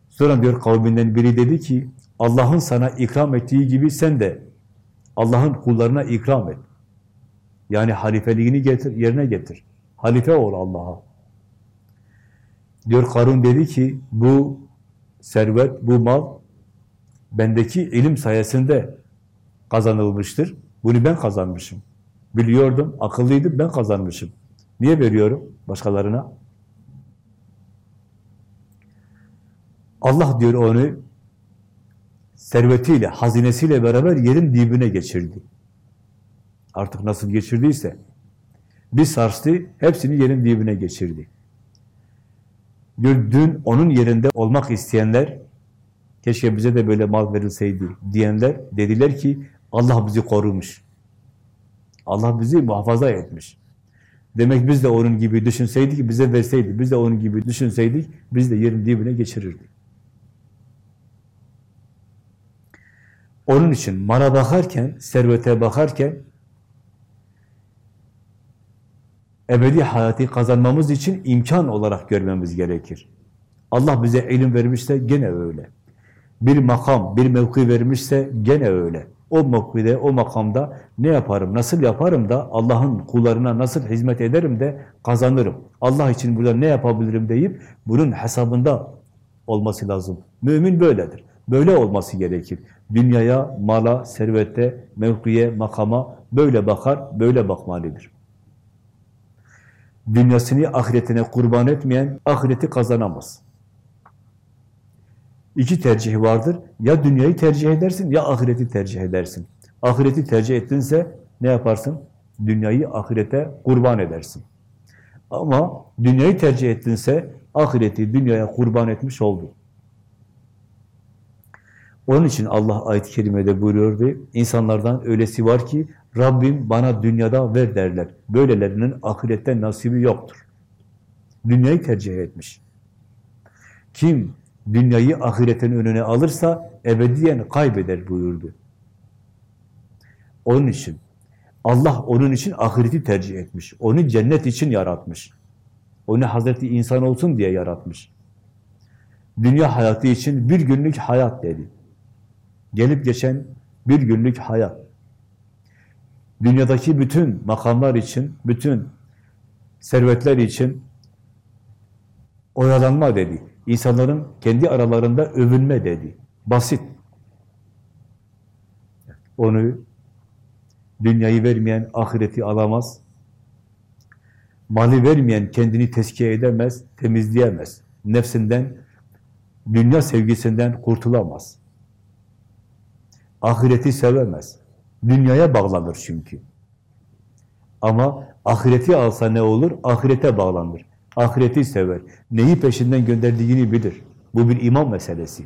Sonra diyor kavminden biri dedi ki Allah'ın sana ikram ettiği gibi sen de Allah'ın kullarına ikram et. Yani halifeliğini getir, yerine getir. Halife ol Allah'a. Diyor Karun dedi ki bu servet, bu mal bendeki ilim sayesinde kazanılmıştır. Bunu ben kazanmışım. Biliyordum, akıllıydım, ben kazanmışım. Niye veriyorum başkalarına? Allah diyor onu servetiyle, hazinesiyle beraber yerin dibine geçirdi. Artık nasıl geçirdiyse bir sarstı, hepsini yerin dibine geçirdi. Dün onun yerinde olmak isteyenler, keşke bize de böyle mal verilseydi diyenler, dediler ki Allah bizi korumuş. Allah bizi muhafaza etmiş. Demek biz de onun gibi düşünseydik, bize verseydi, biz de onun gibi düşünseydik, biz de yerin dibine geçirirdik. Onun için mala bakarken, servete bakarken ebedi hayatı kazanmamız için imkan olarak görmemiz gerekir. Allah bize ilim vermişse gene öyle. Bir makam, bir mevki vermişse gene öyle. O mevkide, o makamda ne yaparım, nasıl yaparım da Allah'ın kullarına nasıl hizmet ederim de kazanırım. Allah için burada ne yapabilirim deyip bunun hesabında olması lazım. Mümin böyledir. Böyle olması gerekir. Dünyaya, mala, servette, mevkiye, makama böyle bakar, böyle bakmalıdır. Dünyasını ahiretine kurban etmeyen ahireti kazanamaz. İki tercih vardır. Ya dünyayı tercih edersin ya ahireti tercih edersin. Ahireti tercih ettinse ne yaparsın? Dünyayı ahirete kurban edersin. Ama dünyayı tercih ettinse ahireti dünyaya kurban etmiş oldun. Onun için Allah ayet-i kerimede buyuruyordu. İnsanlardan öylesi var ki Rabbim bana dünyada ver derler. Böylelerinin ahirette nasibi yoktur. Dünyayı tercih etmiş. Kim dünyayı ahiretin önüne alırsa ebediyen kaybeder buyurdu. Onun için Allah onun için ahireti tercih etmiş. Onu cennet için yaratmış. Onu Hazreti insan olsun diye yaratmış. Dünya hayatı için bir günlük hayat dedi. Gelip geçen bir günlük hayat. Dünyadaki bütün makamlar için, bütün servetler için oyalanma dedi. İnsanların kendi aralarında övünme dedi. Basit. Onu dünyayı vermeyen ahireti alamaz. Mali vermeyen kendini teskiye edemez, temizleyemez. Nefsinden, dünya sevgisinden kurtulamaz. Ahireti sevemez. Dünyaya bağlanır çünkü. Ama ahireti alsa ne olur? Ahirete bağlanır. Ahireti sever. Neyi peşinden gönderdiğini bilir. Bu bir iman meselesi.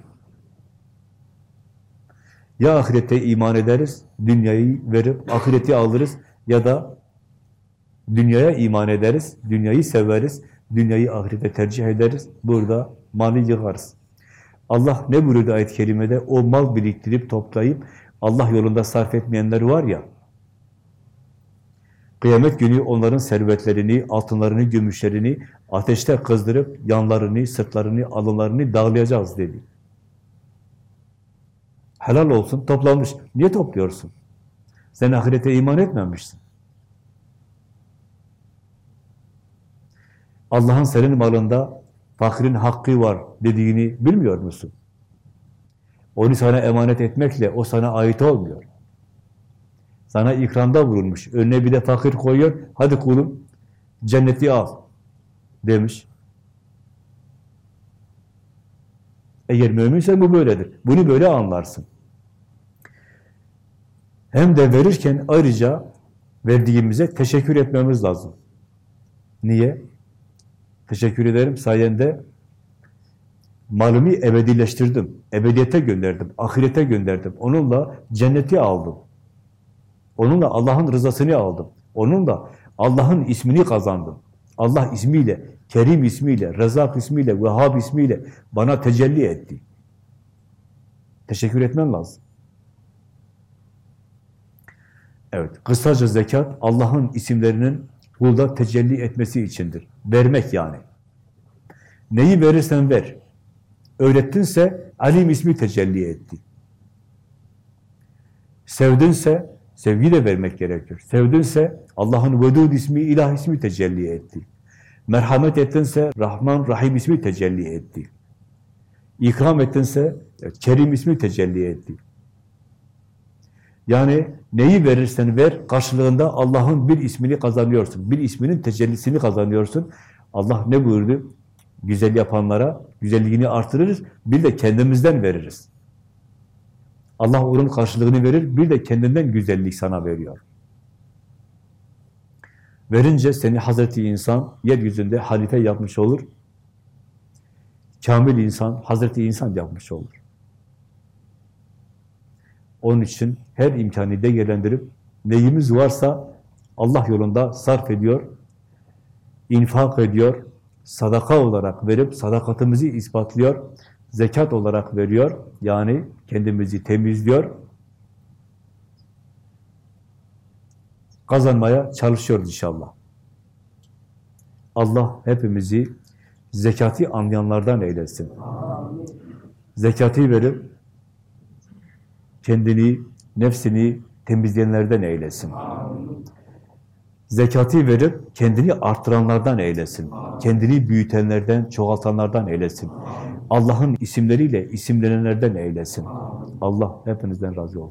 Ya ahirete iman ederiz, dünyayı verip ahireti alırız ya da dünyaya iman ederiz, dünyayı severiz, dünyayı ahirete tercih ederiz. Burada mali yığarız. Allah ne buyurdu ayet-i kerimede? O mal biriktirip toplayıp Allah yolunda sarf etmeyenler var ya, kıyamet günü onların servetlerini, altınlarını, gümüşlerini ateşte kızdırıp yanlarını, sırtlarını, alınlarını dağlayacağız dedi. Helal olsun, toplamış. Niye topluyorsun? Sen ahirete iman etmemişsin. Allah'ın senin malında fakirin hakkı var dediğini bilmiyor musun? Onu sana emanet etmekle o sana ait olmuyor. Sana ikramda bulunmuş. Önüne bir de fakir koyuyor. Hadi kulum cenneti al demiş. Eğer müminsen bu böyledir. Bunu böyle anlarsın. Hem de verirken ayrıca verdiğimize teşekkür etmemiz lazım. Niye? Teşekkür ederim sayende malımı ebedileştirdim. Ebediyete gönderdim. Ahirete gönderdim. Onunla cenneti aldım. Onunla Allah'ın rızasını aldım. Onunla Allah'ın ismini kazandım. Allah ismiyle, Kerim ismiyle, Rezak ismiyle, Vehhab ismiyle bana tecelli etti. Teşekkür etmen lazım. Evet, kısaca zekat Allah'ın isimlerinin kulda tecelli etmesi içindir. Vermek yani. Neyi verirsen ver. Öğrettinse Alim ismi tecelli etti. Sevdinse sevgi de vermek gerekir. Sevdinse Allah'ın Vedud ismi, ilah ismi tecelli etti. Merhamet ettinse Rahman, Rahim ismi tecelli etti. İkram ettinse Kerim ismi tecelli etti. Yani neyi verirsen ver, karşılığında Allah'ın bir ismini kazanıyorsun. Bir isminin tecellisini kazanıyorsun. Allah ne buyurdu? Güzel yapanlara güzelliğini artırırız, bir de kendimizden veririz. Allah onun karşılığını verir, bir de kendinden güzellik sana veriyor. Verince seni Hazreti insan yeryüzünde halife yapmış olur. Kamil insan, Hazreti insan yapmış olur. Onun için her imkanı değerlendirip neyimiz varsa Allah yolunda sarf ediyor, infak ediyor, sadaka olarak verip sadakatimizi ispatlıyor, zekat olarak veriyor, yani kendimizi temizliyor, kazanmaya çalışıyoruz inşallah. Allah hepimizi zekati anlayanlardan eylesin. Zekati verip kendini, nefsini temizleyenlerden eylesin. Zekati verip kendini arttıranlardan eylesin. Kendini büyütenlerden, çoğaltanlardan eylesin. Allah'ın isimleriyle isimlenenlerden eylesin. Allah hepinizden razı olsun.